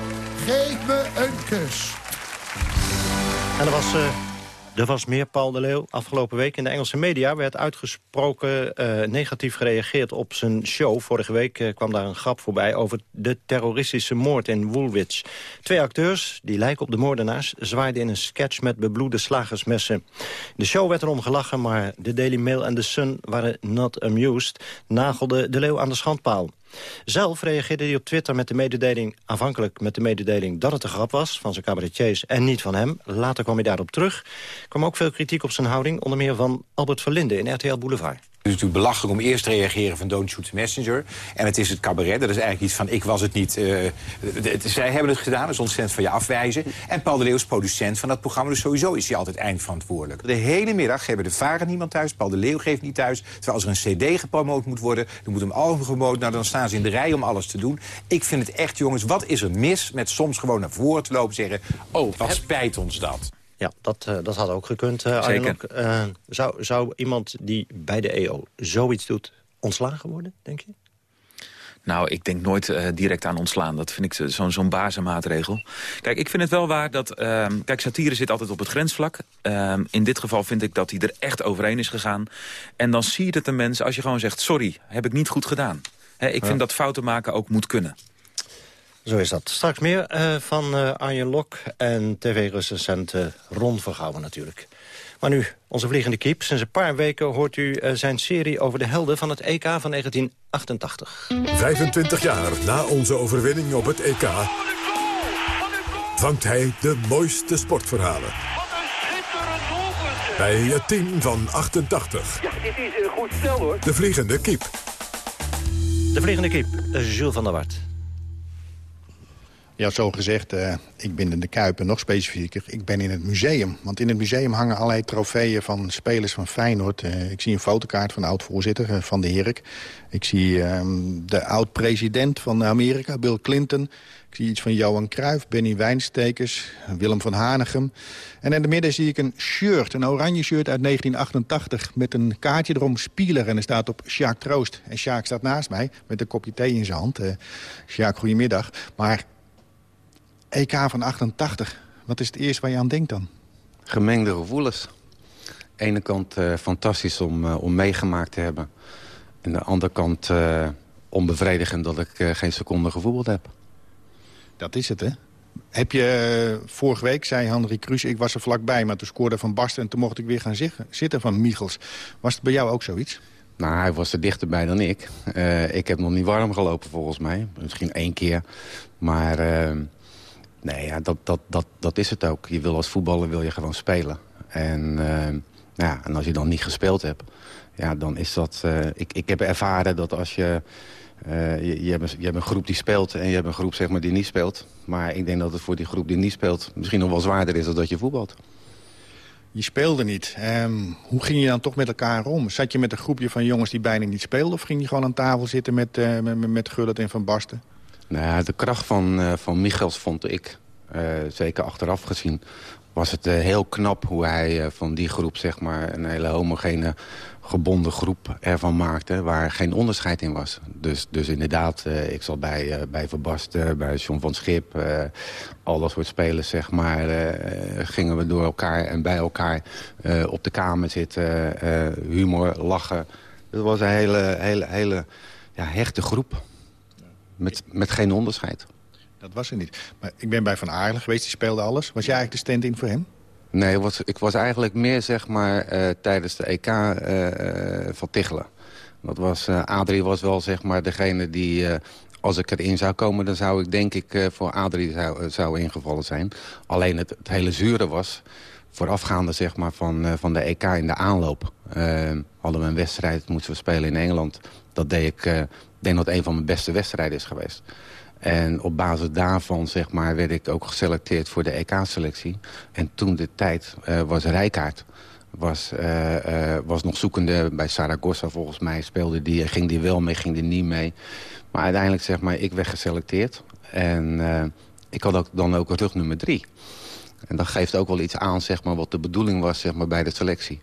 Geef me een kus. En er was, eh, er was meer Paul de Leeuw. Afgelopen week in de Engelse media werd uitgesproken eh, negatief gereageerd op zijn show. Vorige week eh, kwam daar een grap voorbij over de terroristische moord in Woolwich. Twee acteurs, die lijken op de moordenaars, zwaaiden in een sketch met bebloede slagersmessen. De show werd erom gelachen, maar de Daily Mail en The Sun waren not amused. Nagelde de Leeuw aan de schandpaal. Zelf reageerde hij op Twitter met de mededeling... aanvankelijk met de mededeling dat het een grap was... van zijn cabaretiers en niet van hem. Later kwam hij daarop terug. Er kwam ook veel kritiek op zijn houding... onder meer van Albert Verlinde in RTL Boulevard. Het is natuurlijk belachelijk om eerst te reageren van don't shoot the messenger. En het is het cabaret, dat is eigenlijk iets van ik was het niet. eh, het- zij hebben het gedaan, dat is ontzettend van je afwijzen. En Paul de Leeuw is producent van dat programma, dus sowieso is hij altijd eindverantwoordelijk. De hele middag hebben de varen niemand thuis, Paul de Leeuw geeft niet thuis. Terwijl als er een cd gepromoot moet worden, dan moet een album gepromoot... nou dan staan ze in de rij om alles te doen. Ik vind het echt, jongens, wat is er mis met soms gewoon naar voren te lopen en zeggen... oh, wat spijt ons dat. Ja, dat, eh, dat had ook gekund, eh Zeker. Eh, zou, zou iemand die bij de EO zoiets doet ontslagen worden, denk je? Nou, ik denk nooit direct aan ontslaan. Dat vind ik zo- zo'n zo'n bazenmaatregel. Kijk, ik vind het wel waar dat... ehm, kijk, satire zit altijd op het grensvlak. Ehm, in dit geval vind ik dat hij er echt overheen is gegaan. En dan zie je het de mensen als je gewoon zegt... sorry, heb ik niet goed gedaan. Ik Ja. vind dat fouten maken ook moet kunnen. Zo is dat. Straks meer eh, van eh, Arjen Lok en tv-recensent uh, Ron Vergouwen natuurlijk. Maar nu, onze vliegende kiep. Sinds een paar weken hoort u zijn serie over de helden van het EK van 1988. 25 jaar na onze overwinning op het EK... vangt hij de mooiste sportverhalen. Bij het team van 88. Ja, dit is een goed stel hoor. De vliegende kiep. De vliegende kiep, Jules van der Wart. Ja, zo gezegd, eh, ik ben in de Kuip en nog specifieker. Ik ben in het museum. Want in het museum hangen allerlei trofeeën van spelers van Feyenoord. Eh, ik zie een fotokaart van de oud-voorzitter eh, van de Heerk. Ik zie ehm, de oud-president van Amerika, Bill Clinton. Ik zie iets van Johan Cruijff, Benny Wijnstekers, Willem van Hanegem. En in het midden zie ik een shirt, een oranje shirt uit 1988... met een kaartje erom, Spieler, en er staat op Sjaak Troost. En Sjaak staat naast mij met een kopje thee in zijn hand. Uh, Sjaak, goedemiddag. Maar EK van 88, wat is het eerste waar je aan denkt dan? Gemengde gevoelens. Aan de ene kant uh, fantastisch om, uh, om meegemaakt te hebben. Aan de andere kant uh, onbevredigend dat ik geen seconde gevoetbald heb. Dat is het, hè? Heb je vorige week, zei Henry Kruis, ik was er vlakbij... maar toen scoorde Van Basten en toen mocht ik weer gaan zitten van Michels. Was het bij jou ook zoiets? Nou, hij was er dichterbij dan ik. ik heb nog niet warm gelopen volgens mij. Misschien één keer. Maar Nee, ja, dat, dat, dat, dat is het ook. Je wil als voetballer wil je gewoon spelen. En, uh, ja, en als je dan niet gespeeld hebt, ja, dan is dat... Uh, ik, ik heb ervaren dat als je, uh, je, je, hebt een, je hebt een groep die speelt en je hebt een groep zeg maar, die niet speelt. Maar ik denk dat het voor die groep die niet speelt misschien nog wel zwaarder is dan dat je voetbalt. Je speelde niet. Um, hoe ging je dan toch met elkaar om? Zat je met een groepje van jongens die bijna niet speelden... of ging je gewoon aan tafel zitten met, met, met Gullit en Van Basten? Nou de kracht van, uh, van Michels vond ik, uh, zeker achteraf gezien... was het uh, heel knap hoe hij van die groep zeg maar, een hele homogene gebonden groep ervan maakte... waar geen onderscheid in was. Dus, dus inderdaad, ik zat bij, bij Verbasten, bij John van Schip... al dat soort spelers, zeg maar, gingen we door elkaar en bij elkaar op de kamer zitten. humor, lachen. Het was een hele, hele, hele ja, hechte groep. Met, met geen onderscheid. Dat was er niet. Maar ik ben bij Van Aarle geweest, die speelde alles. Was jij eigenlijk de stand-in voor hem? Nee, ik was, ik was eigenlijk meer zeg maar, uh, tijdens de EK uh, uh, van Tichelen. Dat was, Adrie was wel zeg maar, degene die, als ik erin zou komen... dan zou ik denk ik voor Adrie zou, zou ingevallen zijn. Alleen het, het hele zure was voorafgaande zeg maar, van, van de EK in de aanloop. hadden we een wedstrijd, moesten we spelen in Engeland. Dat deed ik ik denk dat het een van mijn beste wedstrijden is geweest. En op basis daarvan zeg maar, werd ik ook geselecteerd voor de EK-selectie. En toen de tijd uh, was Rijkaard. Was, uh, uh, was nog zoekende bij Saragossa volgens mij. Speelde die, ging die wel mee, ging die niet mee. Maar uiteindelijk zeg maar, ik werd geselecteerd. En ik had ook, dan ook rug nummer drie. En dat geeft ook wel iets aan zeg maar, wat de bedoeling was zeg maar, bij de selectie.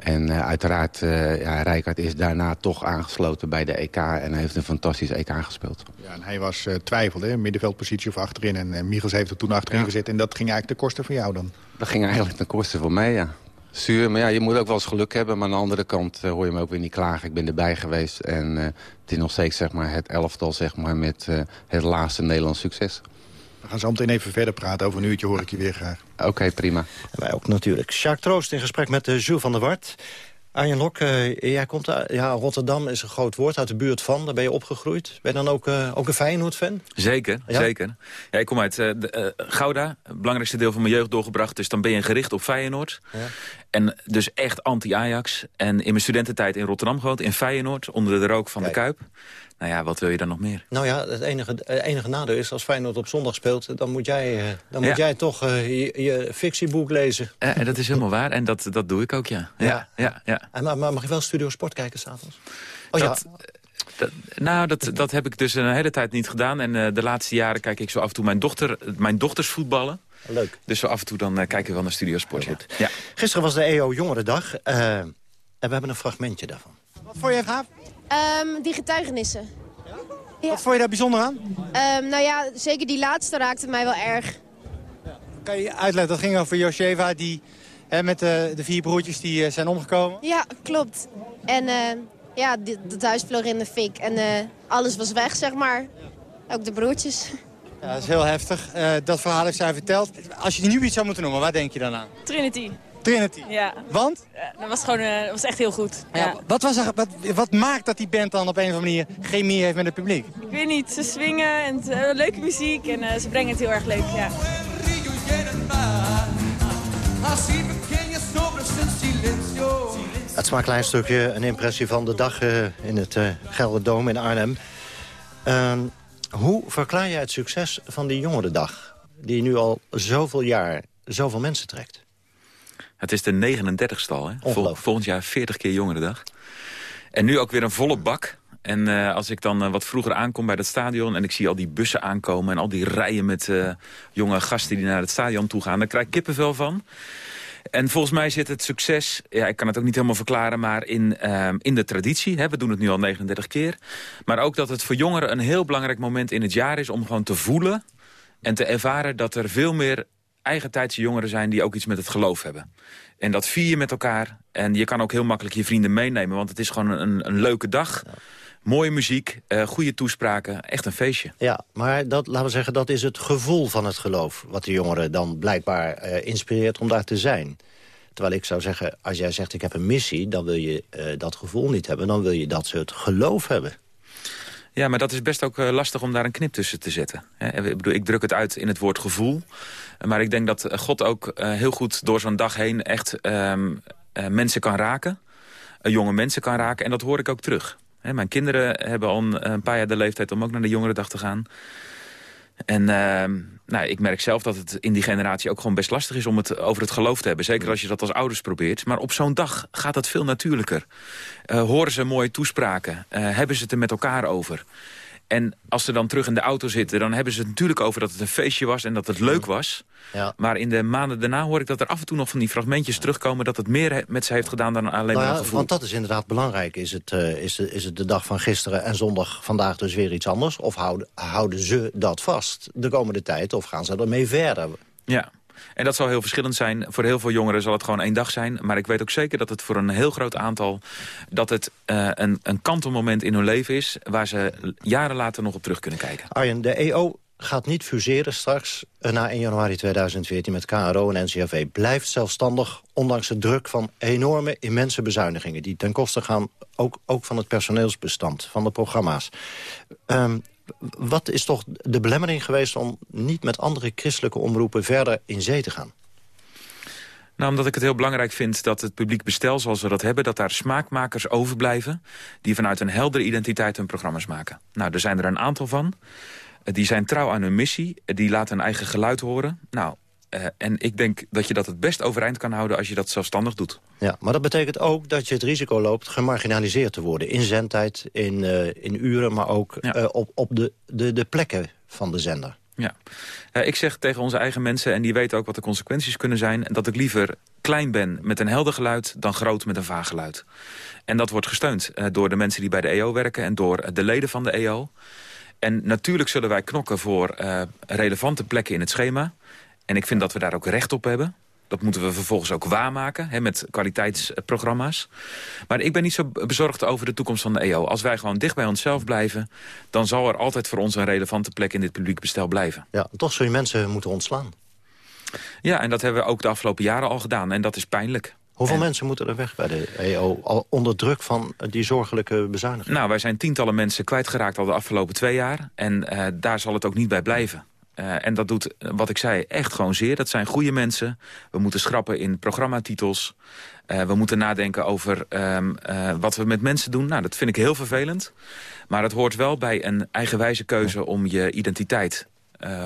En uh, uiteraard, uh, ja, Rijkaard is daarna toch aangesloten bij de EK... en heeft een fantastisch EK gespeeld. Ja, en hij was uh, twijfelde, middenveldpositie of achterin. En, en Michels heeft er toen achterin ja. gezet. En dat ging eigenlijk ten koste van jou dan? Dat ging eigenlijk ten koste van mij, ja. Zuur, maar ja, je moet ook wel eens geluk hebben. Maar aan de andere kant hoor je me ook weer niet klagen. Ik ben erbij geweest. En het is nog steeds zeg maar, het elftal zeg maar, met het laatste Nederlands succes. We gaan zo meteen even verder praten. Over een uurtje hoor ik je weer graag. Oké, okay, prima. En wij ook natuurlijk. Jacques Troost in gesprek met uh, Jules van der Wart. Arjen Lok, uh, jij komt uit, ja, Rotterdam is een groot woord, uit de buurt van. Daar ben je opgegroeid. Ben je dan ook, uh, ook een Feyenoord-fan? Zeker, ja? zeker. Ja, ik kom uit de, Gouda, het belangrijkste deel van mijn jeugd doorgebracht. Dus dan ben je gericht op Feyenoord. Ja. En dus echt anti-Ajax. En in mijn studententijd in Rotterdam gewoond, in Feyenoord, onder de rook van Kijk. de Kuip. Nou ja, wat wil je dan nog meer? Nou ja, het enige, het enige nadeel is als Feyenoord op zondag speelt... dan moet jij, dan moet jij toch uh, je, je, fictieboek lezen. Ja, en dat is helemaal waar. En dat, dat doe ik ook, ja. ja, ja, ja. En, maar, maar mag je wel Studio Sport kijken s'avonds? Oh, dat, ja. Dat, nou, dat, dat heb ik dus een hele tijd niet gedaan. En uh, de laatste jaren kijk ik zo af en toe mijn, dochter, mijn dochters voetballen. Leuk. Dus zo af en toe dan uh, kijken we wel naar Studio Sport. Ja. ja. Gisteren was de EO Jongerendag. Uh, en we hebben een fragmentje daarvan. Wat vond je gaaf? Um, die getuigenissen. Ja. Wat vond je daar bijzonder aan? Um, nou ja, zeker die laatste raakte mij wel erg. Ja. Kan je uitleggen, dat ging over Josheva, die hè, met de, de vier broertjes die uh, zijn omgekomen? Ja, klopt. En uh, ja, het huis vloog in de fik en uh, alles was weg, zeg maar. Ook de broertjes. Ja, dat is heel heftig. Eh, dat verhaal heeft zij verteld. Als je die nu iets zou moeten noemen, waar denk je dan aan? Trinity. Trinity. Ja. Want? Ja, dat was gewoon, eh, dat was echt heel goed. Ja. Wat, was er, wat, wat maakt dat die band dan op een of andere manier chemie heeft met het publiek? Ik weet niet, ze swingen en eh, leuke muziek en eh, ze brengen het heel erg leuk. Ja. Het is maar een klein stukje, een impressie van de dag eh, in het uh, Gelderdoom in Arnhem. Ehm, hoe verklaar jij het succes van die jongerendag... die nu al zoveel jaar zoveel mensen trekt? Het is de 39ste al, hè? Vol, volgend jaar 40 keer Jongerendag. En nu ook weer een volle bak. En uh, als ik dan uh, wat vroeger aankom bij dat stadion... en ik zie al die bussen aankomen en al die rijen met uh, jonge gasten... die naar het stadion toe gaan, daar krijg ik kippenvel van. En volgens mij zit het succes, ja, ik kan het ook niet helemaal verklaren... maar in, in de traditie, hè, we doen het nu al 39 keer... maar ook dat het voor jongeren een heel belangrijk moment in het jaar is... om gewoon te voelen en te ervaren dat er veel meer eigentijdse jongeren zijn die ook iets met het geloof hebben. En dat vier je met elkaar. En je kan ook heel makkelijk je vrienden meenemen. Want het is gewoon een, een leuke dag. Mooie muziek, uh, goede toespraken. Echt een feestje. Ja, maar dat, laten we zeggen, dat is het gevoel van het geloof... wat de jongeren dan blijkbaar uh, inspireert om daar te zijn. Terwijl ik zou zeggen, als jij zegt ik heb een missie... dan wil je uh, dat gevoel niet hebben. Dan wil je dat ze het geloof hebben. Ja, maar dat is best ook uh, lastig om daar een knip tussen te zetten. Ik, bedoel, ik druk het uit in het woord gevoel. Maar ik denk dat God ook uh, heel goed door zo'n dag heen echt uh, mensen kan raken. jonge mensen kan raken. En dat hoor ik ook terug. Mijn kinderen hebben al een, paar jaar de leeftijd om ook naar de jongerendag te gaan. En nou, ik merk zelf dat het in die generatie ook gewoon best lastig is om het over het geloof te hebben. Zeker als je dat als ouders probeert. Maar op zo'n dag gaat dat veel natuurlijker. Uh, horen ze mooie toespraken? Uh, hebben ze het er met elkaar over? En als ze dan terug in de auto zitten, dan hebben ze het natuurlijk over dat het een feestje was en dat het leuk was. Ja. Maar in de maanden daarna hoor ik dat er af en toe nog van die fragmentjes terugkomen... dat het meer met ze heeft gedaan dan alleen nou maar ja, gevoel. Want dat is inderdaad belangrijk. Is het, uh, is, de, is het de dag van gisteren en zondag vandaag dus weer iets anders? Of houden, houden ze dat vast de komende tijd? Of gaan ze ermee verder? Ja. En dat zal heel verschillend zijn. Voor heel veel jongeren zal het gewoon één dag zijn. Maar ik weet ook zeker dat het voor een heel groot aantal... dat het uh, een, een kantelmoment in hun leven is... waar ze jaren later nog op terug kunnen kijken. Arjen, de EO gaat niet fuseren straks na 1 januari 2014 met KRO en NCRV. Blijft zelfstandig, ondanks de druk van enorme, immense bezuinigingen... die ten koste gaan ook, ook van het personeelsbestand, van de programma's. Um, wat is toch de belemmering geweest om niet met andere christelijke omroepen verder in zee te gaan? Nou, omdat ik het heel belangrijk vind dat het publiek bestel zoals we dat hebben... dat daar smaakmakers overblijven die vanuit een heldere identiteit hun programma's maken. Nou, er zijn er een aantal van. Die zijn trouw aan hun missie, die laten hun eigen geluid horen. Nou, uh, en ik denk dat je dat het best overeind kan houden als je dat zelfstandig doet. Ja, maar dat betekent ook dat je het risico loopt gemarginaliseerd te worden. In zendtijd, in, uh, in uren, maar ook ja. uh, op, op de, de, de plekken van de zender. Ja, ik zeg tegen onze eigen mensen, en die weten ook wat de consequenties kunnen zijn... dat ik liever klein ben met een helder geluid dan groot met een vaag geluid. En dat wordt gesteund door de mensen die bij de EO werken... en door de leden van de EO. En natuurlijk zullen wij knokken voor relevante plekken in het schema... En ik vind dat we daar ook recht op hebben. Dat moeten we vervolgens ook waarmaken hè, met kwaliteitsprogramma's. Maar ik ben niet zo bezorgd over de toekomst van de EO. Als wij gewoon dicht bij onszelf blijven... dan zal er altijd voor ons een relevante plek in dit publiek bestel blijven. Ja, toch zul je mensen moeten ontslaan. Ja, en dat hebben we ook de afgelopen jaren al gedaan. En dat is pijnlijk. Hoeveel en... mensen moeten er weg bij de EO al onder druk van die zorgelijke bezuinigingen? Nou, wij zijn tientallen mensen kwijtgeraakt al de afgelopen twee jaar. En uh, daar zal het ook niet bij blijven. Uh, en dat doet, wat ik zei, echt gewoon zeer. Dat zijn goede mensen. We moeten schrappen in programmatitels. Uh, we moeten nadenken over um, uh, wat we met mensen doen. Nou, dat vind ik heel vervelend. Maar het hoort wel bij een eigenwijze keuze om je identiteit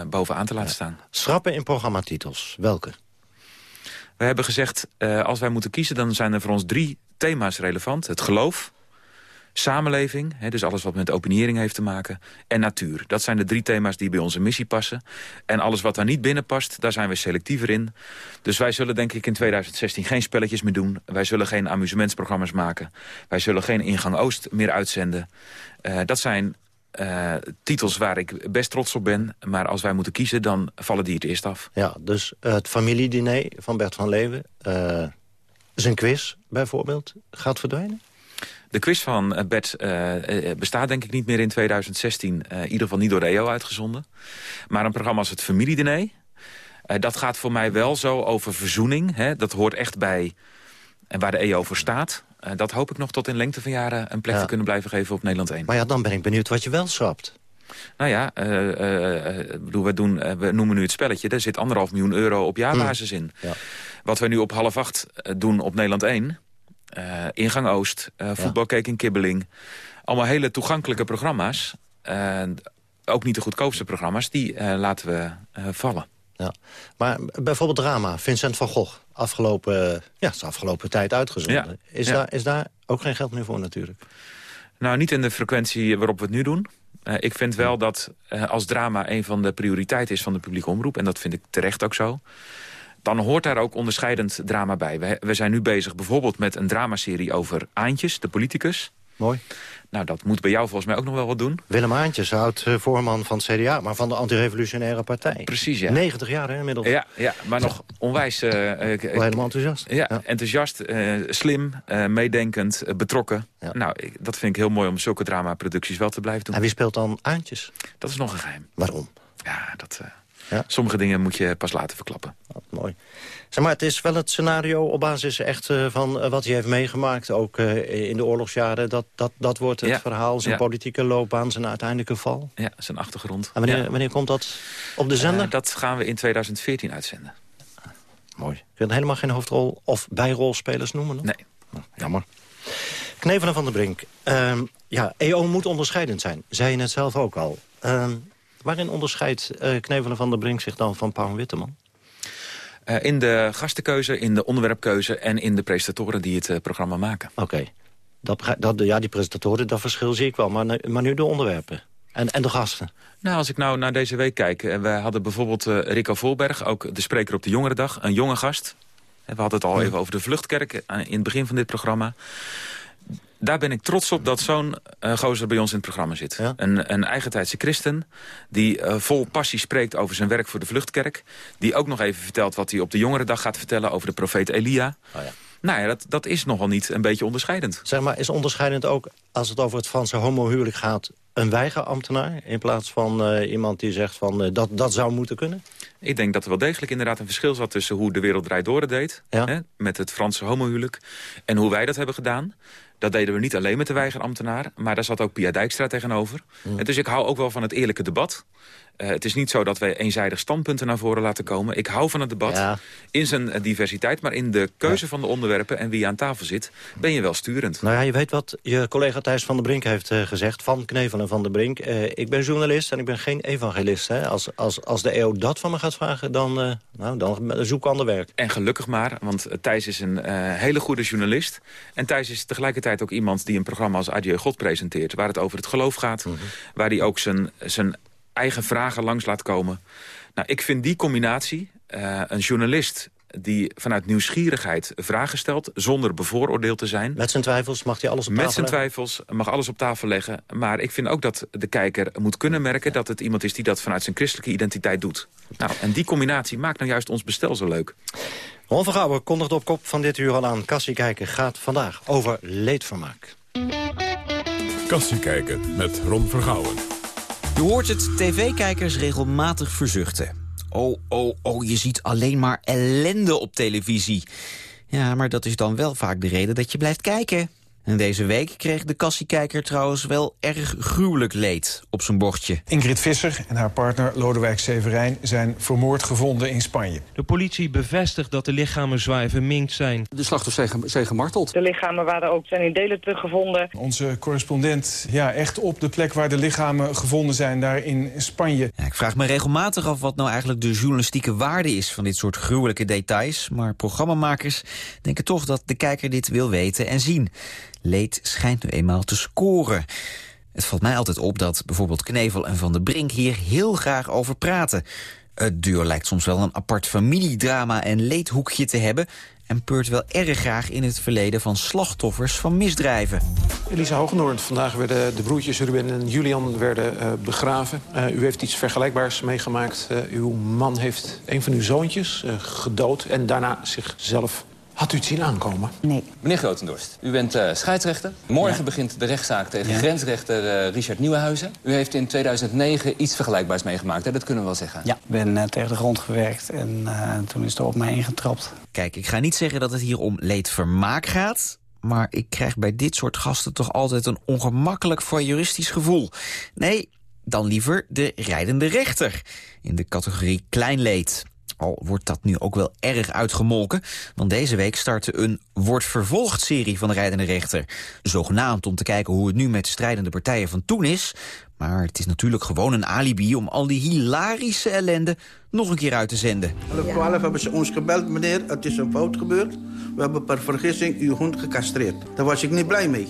bovenaan te laten staan. Schrappen in programmatitels, welke? We hebben gezegd, als wij moeten kiezen... dan zijn er voor ons drie thema's relevant. Het geloof, Samenleving, hè, dus alles wat met opiniëring heeft te maken. En natuur. Dat zijn de drie thema's die bij onze missie passen. En alles wat daar niet binnen past, daar zijn we selectiever in. Dus wij zullen denk ik in 2016 geen spelletjes meer doen. Wij zullen geen amusementsprogramma's maken. Wij zullen geen Ingang Oost meer uitzenden. Uh, dat zijn uh, titels waar ik best trots op ben. Maar als wij moeten kiezen, dan vallen die het eerst af. Ja, dus het familiediner van Bert van Leeuwen... Uh, zijn quiz bijvoorbeeld, gaat verdwijnen? De quiz van eh, Bert eh, eh, bestaat denk ik niet meer in 2016. eh, in ieder geval niet door EO uitgezonden. Maar een programma als het Familiediner... dat gaat voor mij wel zo over verzoening. Hè? Dat hoort echt bij en waar de EO voor staat. Dat hoop ik nog tot in lengte van jaren een plek Ja. te kunnen blijven geven op Nederland 1. Maar ja, dan ben ik benieuwd wat je wel schrapt. Nou ja, bedoel, we, doen, we noemen nu het spelletje. Daar zit anderhalf miljoen euro op jaarbasis in. Wat we nu op half acht doen op Nederland 1... eh, Ingang Oost, eh Voetbalkeek in Kibbeling... allemaal hele toegankelijke programma's. ook niet de goedkoopste programma's. Die eh, laten we vallen. Ja. Maar bijvoorbeeld drama, Vincent van Gogh. Afgelopen, ja, is afgelopen tijd uitgezonden. Ja, Is, ja. Daar, is daar ook geen geld meer voor natuurlijk? Nou, niet in de frequentie waarop we het nu doen. Ik vind wel dat als drama een van de prioriteiten is van de publieke omroep... en dat vind ik terecht ook zo... dan hoort daar ook onderscheidend drama bij. We, we zijn nu bezig bijvoorbeeld met een dramaserie over Aantjes, de politicus. Mooi. Nou, dat moet bij jou volgens mij ook nog wel wat doen. Willem Aantjes, oud-voorman van het CDA... maar van de antirevolutionaire partij. Precies, ja. 90 jaar hè, inmiddels. Ja, ja, maar nog onwijs... eh, eh, helemaal enthousiast. Ja, enthousiast, eh, slim, eh, meedenkend, eh, betrokken. Nou, ik, dat vind ik heel mooi om zulke dramaproducties wel te blijven doen. En wie speelt dan Aantjes? Dat is nog een geheim. Waarom? Ja, dat, eh, sommige dingen moet je pas laten verklappen. Mooi. Zeg maar, het is wel het scenario op basis echt eh, van eh, wat hij heeft meegemaakt. Ook eh, in de oorlogsjaren. Dat, dat, dat wordt het Ja. verhaal, zijn Ja. politieke loopbaan, zijn uiteindelijke val. Ja, zijn achtergrond. En wanneer, Ja. wanneer komt dat op de zender? Dat gaan we in 2014 uitzenden. Mooi. Je helemaal geen hoofdrol of bijrolspelers noemen? Nog? Nee. jammer. Knevelen van der Brink. Ehm, ja, EO moet onderscheidend zijn. Zei je net zelf ook al. Ehm, waarin onderscheidt eh, Knevelen van der Brink zich dan van Paul Witteman? Eh, in de gastenkeuze, in de onderwerpkeuze en in de presentatoren die het eh, programma maken. Oké. Dat, dat, ja, die presentatoren, dat verschil zie ik wel. Maar, nu- maar nu de onderwerpen. En, en de gasten. Nou, als ik nou naar deze week kijk. We hadden bijvoorbeeld Rico Volberg, ook de spreker op de Jongerendag. Een jonge gast. We hadden het al even over de Vluchtkerk in het begin van dit programma. Daar ben ik trots op dat zo'n eh, gozer bij ons in het programma zit. Een, een eigentijdse christen die eh, vol passie spreekt over zijn werk voor de Vluchtkerk. Die ook nog even vertelt wat hij op de Jongerendag gaat vertellen over de profeet Elia. Nou ja, dat, dat is nogal niet een beetje onderscheidend. Zeg maar, is onderscheidend ook als het over het Franse homohuwelijk gaat... een weigerambtenaar in plaats van eh, iemand die zegt van eh, dat, dat zou moeten kunnen? Ik denk dat er wel degelijk inderdaad een verschil zat... tussen hoe de wereld draait door het deed... Hè, met het Franse homohuwelijk... en hoe wij dat hebben gedaan. Dat deden we niet alleen met de weigerambtenaar... maar daar zat ook Pia Dijkstra tegenover. En dus ik hou ook wel van het eerlijke debat. Eh, het is niet zo dat wij eenzijdig standpunten naar voren laten komen. Ik hou van het debat in zijn diversiteit... maar in de keuze van de onderwerpen en wie aan tafel zit... ben je wel sturend. Nou ja, je weet wat je collega Thijs van der Brink heeft gezegd... van Knevelen van der Brink. Eh, ik ben journalist en ik ben geen evangelist. Hè. Als, als, als de EO dat van me gaat vragen, dan, eh, nou, dan zoek ik ander werk. En gelukkig maar, want eh, Thijs is een hele goede journalist. En Thijs is tegelijkertijd ook iemand die een programma als Adieu God presenteert... waar het over het geloof gaat, waar hij ook zijn, zijn eigen vragen langs laat komen. Nou, ik vind die combinatie, een journalist die vanuit nieuwsgierigheid vragen stelt... zonder bevooroordeeld te zijn. Met zijn twijfels mag hij alles op Met tafel zijn leggen? twijfels mag alles op tafel leggen. Maar ik vind ook dat de kijker moet kunnen merken... dat het iemand is die dat vanuit zijn christelijke identiteit doet. Nou, en die combinatie maakt nou juist ons bestel zo leuk. Ron Vergouwen kondigt op kop van dit uur al aan. Kassie kijken gaat vandaag over leedvermaak. Kassie kijken met Ron Vergouwen. Je hoort het tv-kijkers regelmatig verzuchten. Oh, oh, oh, je ziet alleen maar ellende op televisie. Ja, maar dat is dan wel vaak de reden dat je blijft kijken. En deze week kreeg de kassiekijker trouwens wel erg gruwelijk leed op zijn bordje. Ingrid Visser en haar partner Lodewijk Severijn zijn vermoord gevonden in Spanje. De politie bevestigt dat de lichamen zwaar verminkt zijn. De slachtoffers zijn, zijn gemarteld. De lichamen waren ook, zijn in delen teruggevonden. Onze correspondent, ja, echt op de plek waar de lichamen gevonden zijn, daar in Spanje. Ja, ik vraag me regelmatig af wat nou eigenlijk de journalistieke waarde is van dit soort gruwelijke details. Maar programmamakers denken toch dat de kijker dit wil weten en zien. Leed schijnt nu eenmaal te scoren. Het valt mij altijd op dat bijvoorbeeld Knevel en Van der Brink hier heel graag over praten. Het duo lijkt soms wel een apart familiedrama en leedhoekje te hebben... en peurt wel erg graag in het verleden van slachtoffers van misdrijven. Elisa Hoogendoorn, vandaag werden de broertjes Ruben en Julian werden, eh, begraven. Eh, u heeft iets vergelijkbaars meegemaakt. Eh, uw man heeft een van uw zoontjes gedood en daarna zichzelf Had u het zien aankomen? Nee. Meneer Grotendorst, u bent eh, scheidsrechter. Morgen begint de rechtszaak tegen grensrechter eh, Richard Nieuwenhuizen. U heeft in 2009 iets vergelijkbaars meegemaakt, hè? dat kunnen we wel zeggen. Ja, ik ben eh, tegen de grond gewerkt en eh, toen is er op mij ingetrapt. Kijk, ik ga niet zeggen dat het hier om leedvermaak gaat... maar ik krijg bij dit soort gasten toch altijd een ongemakkelijk voyeuristisch gevoel. Nee, dan liever de rijdende rechter, in de categorie kleinleed. Al wordt dat nu ook wel erg uitgemolken, want deze week startte een Wordt Vervolgd-serie van de rijdende rechter. Zogenaamd om te kijken hoe het nu met de strijdende partijen van toen is... maar het is natuurlijk gewoon een alibi om al die hilarische ellende nog een keer uit te zenden. Half 12 hebben ze ons gebeld, meneer. Het is een fout gebeurd. We hebben per vergissing uw hond gecastreerd. Daar was ik niet blij mee.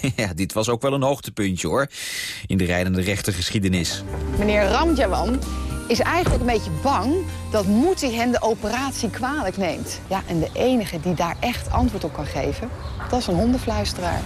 Ja, dit was ook wel een hoogtepuntje hoor, in de rijdende rechtergeschiedenis. Meneer Ramjawan is eigenlijk een beetje bang dat Moetie hem de operatie kwalijk neemt. Ja, en de enige die daar echt antwoord op kan geven, dat is een hondenfluisteraar.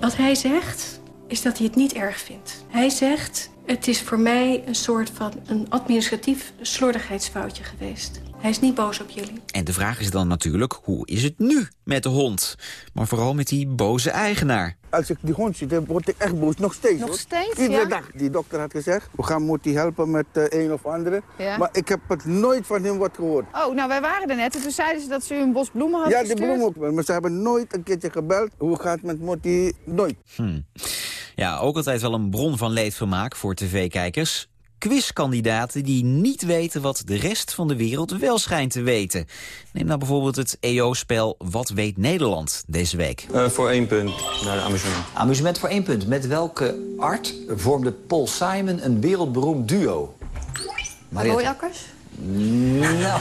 Wat hij zegt, is dat hij het niet erg vindt. Hij zegt, het is voor mij een soort van een administratief slordigheidsfoutje geweest. Hij is niet boos op jullie. En de vraag is dan natuurlijk, hoe is het nu met de hond? Maar vooral met die boze eigenaar. Als ik die hond zie, dan word ik echt boos. Nog steeds, Nog hoor. steeds, Iedere ja? dag. Die dokter had gezegd, we gaan Motti helpen met eh, een of andere. Ja. Maar ik heb het nooit van hem wat gehoord. Oh, nou wij waren er net en toen zeiden ze dat ze u een bos bloemen hadden Ja, die gestuurd. bloem ook wel. Maar ze hebben nooit een keertje gebeld. Hoe gaat het met Motti? Nooit. Hm. Ja, ook altijd wel een bron van leedvermaak voor tv-kijkers. Quizkandidaten die niet weten wat de rest van de wereld wel schijnt te weten. Neem nou bijvoorbeeld het EO-spel Wat weet Nederland deze week. voor één punt naar de amusement. Amusement voor één punt. Met welke art vormde Paul Simon een wereldberoemd duo? Mariette. Hooiakkers? Nou.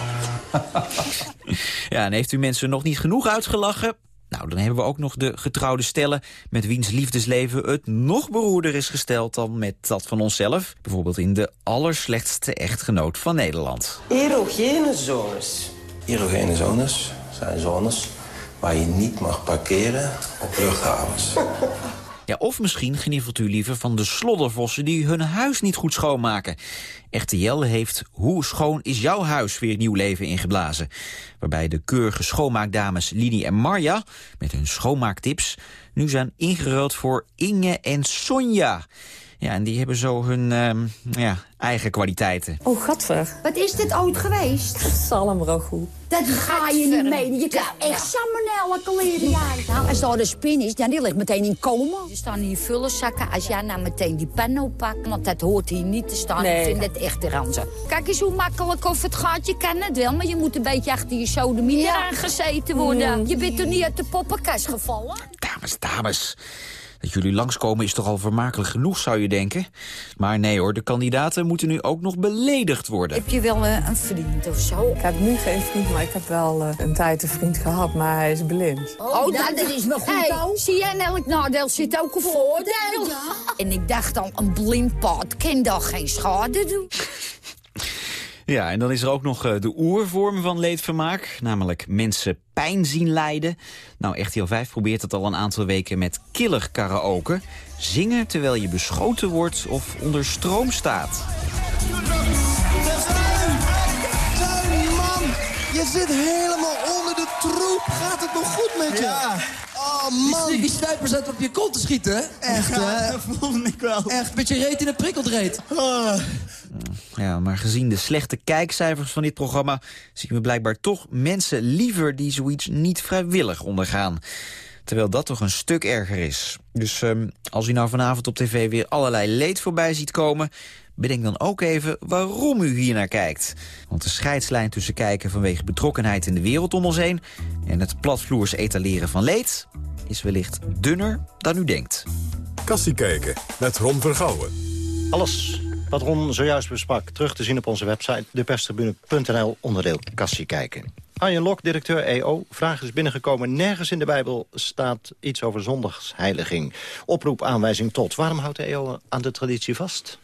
Ja, en heeft u mensen nog niet genoeg uitgelachen? Nou, dan hebben we ook nog de getrouwde stellen... met wiens liefdesleven het nog beroerder is gesteld dan met dat van onszelf. Bijvoorbeeld in de allerslechtste echtgenoot van Nederland. Erogene zones. Erogene zones zijn zones waar je niet mag parkeren op luchthavens. Ja, of misschien genievelt u liever van de sloddervossen die hun huis niet goed schoonmaken. RTL heeft Hoe schoon is jouw huis weer nieuw leven ingeblazen. Waarbij de keurige schoonmaakdames Lini en Marja met hun schoonmaaktips nu zijn ingeruild voor Inge en Sonja. Ja, en die hebben zo hun ehm, ja, eigen kwaliteiten. Oh, gadver. Wat is dit ooit geweest? Salmragout. Dat ga je niet menen. Je krijgt echt salmonella leren jaar. Nou, als daar de spin is, dan die ligt meteen in coma. Er staan hier vullenzakken. Als jij nou meteen die pen oppakt, want dat hoort hier niet te staan. Nee. Ik vind het echt ranzen. Kijk eens hoe makkelijk of het gaat. Je kan het wel, maar je moet een beetje achter je sodemie Ja. aangezeten worden. Mm. Je bent er niet uit de poppenkast gevallen? Dames, dames. Dat jullie langskomen is toch al vermakelijk genoeg, zou je denken? Maar nee hoor, de kandidaten moeten nu ook nog beledigd worden. Heb je wel eh, een vriend of zo? Ik heb nu geen vriend, maar ik heb wel eh, een tijd een vriend gehad, maar hij is blind. Oh, dat, is wel goed hey, Zie jij in elk nadeel zit ook een voordeel? En ik dacht dan, een blind pad kan daar geen schade doen. Ja, en dan is er ook nog eh, de oervorm van leedvermaak. Namelijk mensen pijn zien lijden. Nou, RTL 5 probeert het al een aantal weken met killer karaoke. Zingen terwijl je beschoten wordt of onder stroom staat. Man! Je zit helemaal onder de troep. Gaat het nog goed met je? Ja. Oh, man. Die, die uit op je kont te schieten, hè? Echt, hè? dat voelde ik wel. Echt, met je reet in een prikkeldreet. Ah. Ja, maar gezien de slechte kijkcijfers van dit programma... zien we blijkbaar toch mensen liever die zoiets niet vrijwillig ondergaan. Terwijl dat toch een stuk erger is. Dus ehm, als u nou vanavond op tv weer allerlei leed voorbij ziet komen... bedenk dan ook even waarom u hier naar kijkt. Want de scheidslijn tussen kijken vanwege betrokkenheid in de wereld om ons heen... en het platvloers etaleren van leed is wellicht dunner dan u denkt. Kassie kijken met Ron Vergouwen. Alles wat Ron zojuist besprak, terug te zien op onze website... deperstribune.nl, onderdeel Kassie kijken. Arjen Lok, directeur EO. Vraag is binnengekomen. Nergens in de Bijbel staat iets over zondagsheiliging. Oproep, aanwijzing tot. Waarom houdt de EO aan de traditie vast?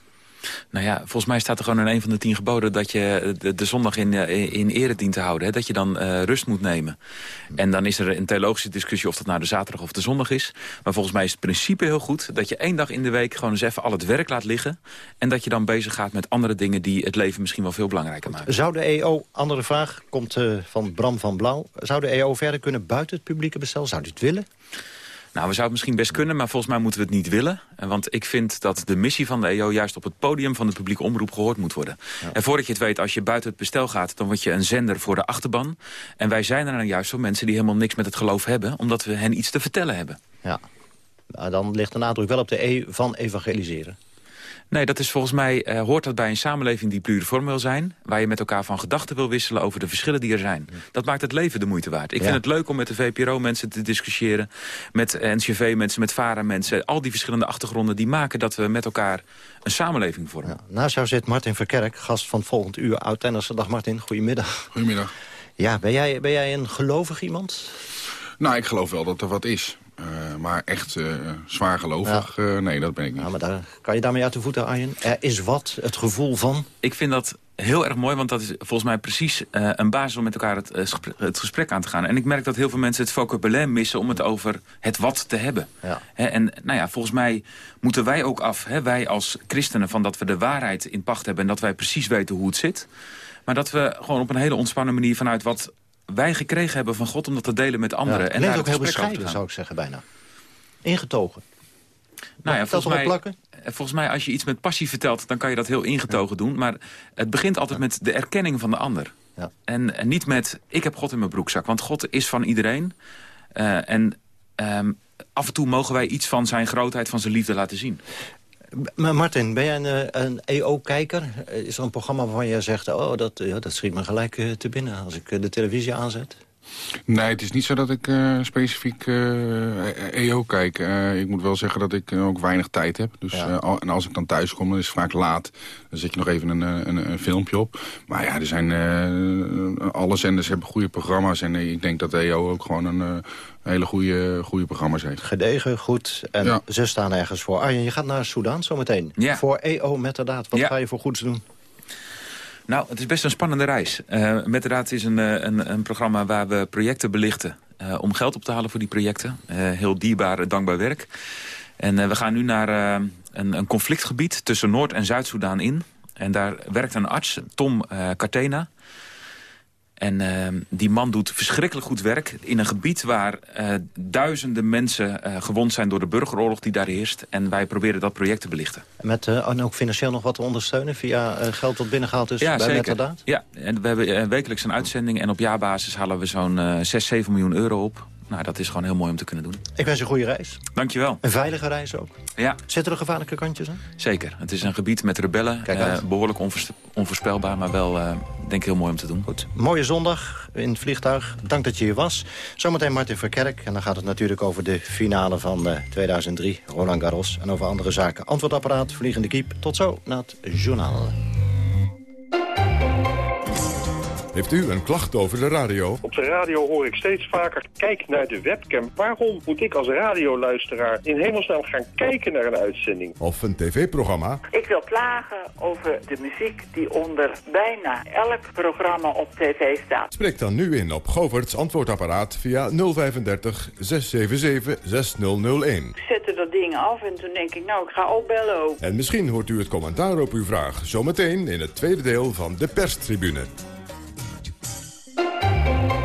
Nou ja, volgens mij staat er gewoon in een van de tien geboden... dat je de, zondag in, eh, in ere dient te houden. Hè? Dat je dan uh, rust moet nemen. En dan is er een theologische discussie of dat nou de zaterdag of de zondag is. Maar volgens mij is het principe heel goed... dat je één dag in de week gewoon eens even al het werk laat liggen... en dat je dan bezig gaat met andere dingen... die het leven misschien wel veel belangrijker maken. Zou de EO, andere vraag, komt uh, van Bram van Blauw... zou de EO verder kunnen buiten het publieke bestel? Zou u het willen? Nou, we zouden het misschien best kunnen, maar volgens mij moeten we het niet willen. Want ik vind dat de missie van de EO juist op het podium van de publieke omroep gehoord moet worden. En voordat je het weet, als je buiten het bestel gaat, dan word je een zender voor de achterban. En wij zijn er dan juist voor mensen die helemaal niks met het geloof hebben, omdat we hen iets te vertellen hebben. Ja, nou, dan ligt de nadruk wel op de E van evangeliseren. Nee, dat is volgens mij, uh, hoort dat bij een samenleving die pluriform wil zijn... waar je met elkaar van gedachten wil wisselen over de verschillen die er zijn. Dat maakt het leven de moeite waard. Ik vind het leuk om met de VPRO-mensen te discussiëren... met NCV-mensen, met VARA-mensen. Al die verschillende achtergronden die maken dat we met elkaar een samenleving vormen. Ja. Naast jou zit Martin Verkerk, gast van volgend uur Oud-Tennische. Dag Martin, goedemiddag. Goedemiddag. Ja, ben jij, ben jij een gelovig iemand? Nou, ik geloof wel dat er wat is. Uh, maar echt uh, zwaar gelovig, ja. uh, nee, dat ben ik niet. Ja, maar daar, kan je daarmee uit de voeten, Arjen? Er is wat, het gevoel van... Ik vind dat heel erg mooi, want dat is volgens mij precies een basis om met elkaar het, het, gesprek aan te gaan. En ik merk dat heel veel mensen het vocabulaire missen om het over het wat te hebben. Ja. en nou ja, volgens mij moeten wij ook af, hè, wij als christenen, van dat we de waarheid in pacht hebben... en dat wij precies weten hoe het zit. Maar dat we gewoon op een hele ontspannen manier vanuit wat wij gekregen hebben van God om dat te delen met anderen. Ja, en daar ook heel bescheiden, zou ik zeggen, bijna. Ingetogen. Nou ja, volgens mij, plakken? volgens mij als je iets met passie vertelt... dan kan je dat heel ingetogen doen. Maar het begint altijd met de erkenning van de ander. Ja. En, en, niet met, ik heb God in mijn broekzak. Want God is van iedereen. Uh, en um, af en toe mogen wij iets van zijn grootheid, van zijn liefde laten zien. Maar Martin, ben jij een, een EO-kijker? Is er een programma waarvan je zegt... oh, dat, ja, dat schiet me gelijk uh, te binnen als ik de televisie aanzet? Nee, het is niet zo dat ik uh, specifiek uh, EO kijk. Uh, ik moet wel zeggen dat ik ook weinig tijd heb. Dus, Ja. al, en als ik dan thuis kom, dan is het vaak laat. Dan zet je nog even een, een, een filmpje op. Maar ja, er zijn, alle zenders hebben goede programma's. En ik denk dat EO ook gewoon een hele goede, goede programma's heeft. Gedegen, goed. En Ja. ze staan ergens voor. Arjen, je gaat naar Soudaan zometeen. Ja. Voor EO Metterdaad. Wat Ja. ga je voor goeds doen? Nou, het is best een spannende reis. Uh, met de Raad is een, eh, een, een programma waar we projecten belichten... Uh, om geld op te halen voor die projecten. Heel dierbaar, dankbaar werk. En we gaan nu naar een, een, conflictgebied tussen Noord- en Zuid-Soedan in. En daar werkt een arts, Tom Cartena... En uh, die man doet verschrikkelijk goed werk in een gebied waar uh, duizenden mensen uh, gewond zijn door de burgeroorlog die daar heerst. En wij proberen dat project te belichten. Met, en ook financieel nog wat te ondersteunen via geld dat binnengehaald is ja, bij zeker. Metterdaad? Ja, en we hebben wekelijks een uitzending en op jaarbasis halen we zo'n 6, 7 miljoen euro op. Nou, dat is gewoon heel mooi om te kunnen doen. Ik wens je een goede reis. Dankjewel. Een veilige reis ook. Ja. Zitten er gevaarlijke kantjes aan? Zeker. Het is een gebied met rebellen. Uh, behoorlijk onvoorspelbaar, maar wel uh, denk ik heel mooi om te doen. Goed. Mooie zondag in het vliegtuig. Dank dat je hier was. Zometeen Martin Verkerk. En dan gaat het natuurlijk over de finale van uh, 2003. Roland Garros. En over andere zaken. Antwoordapparaat, vliegende kiep. Tot zo na het journaal. Heeft u een klacht over de radio? Op de radio hoor ik steeds vaker, kijk naar de webcam. Waarom moet ik als radioluisteraar in hemelsnaam gaan kijken naar een uitzending? Of een tv-programma? Ik wil klagen over de muziek die onder bijna elk programma op tv staat. Spreek dan nu in op Govert's antwoordapparaat via 035 677 6001. Ik zette dat ding af en toen denk ik, nou, ik ga opbellen ook. En misschien hoort u het commentaar op uw vraag zometeen in het tweede deel van de perstribune.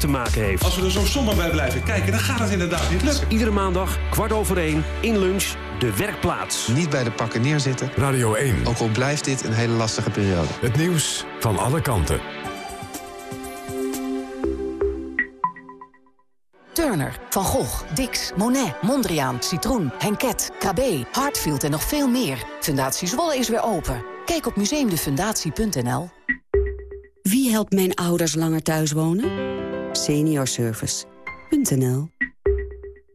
te maken heeft. Als we er zo somber bij blijven kijken, dan gaat het inderdaad niet lukken. Iedere maandag, kwart over één, in lunch, de werkplaats. Niet bij de pakken neerzitten. Radio 1. Ook al blijft dit een hele lastige periode. Het nieuws van alle kanten. Turn Turner, Van Gogh, Dix, Monet, Mondriaan, Citroen, Henket, KB, Hartfield en nog veel meer. Fundatie Zwolle is weer open. Kijk op museumdefundatie.nl. Wie helpt mijn ouders langer thuis wonen? Seniorservice.nl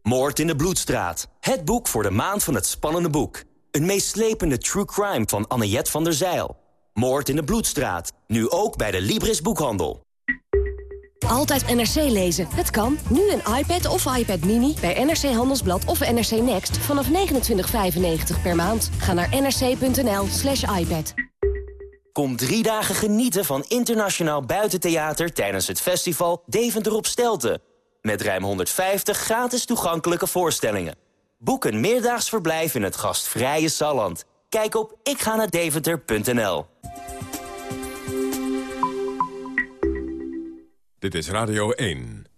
Moord in de Bloedstraat. Het boek voor de maand van het spannende boek. Een meeslepende true crime van Annet van der Zeil. Moord in de Bloedstraat. Nu ook bij de Libris Boekhandel. Altijd NRC lezen. Het kan. Nu een iPad of iPad Mini bij NRC Handelsblad of NRC Next vanaf 29,95 per maand. Ga naar nrc.nl slash iPad. Kom drie dagen genieten van internationaal buitentheater... tijdens het festival Deventer op Stelten. Met ruim 150 gratis toegankelijke voorstellingen. Boek een meerdaags verblijf in het gastvrije Salland. Kijk op ikga Dit is Radio 1.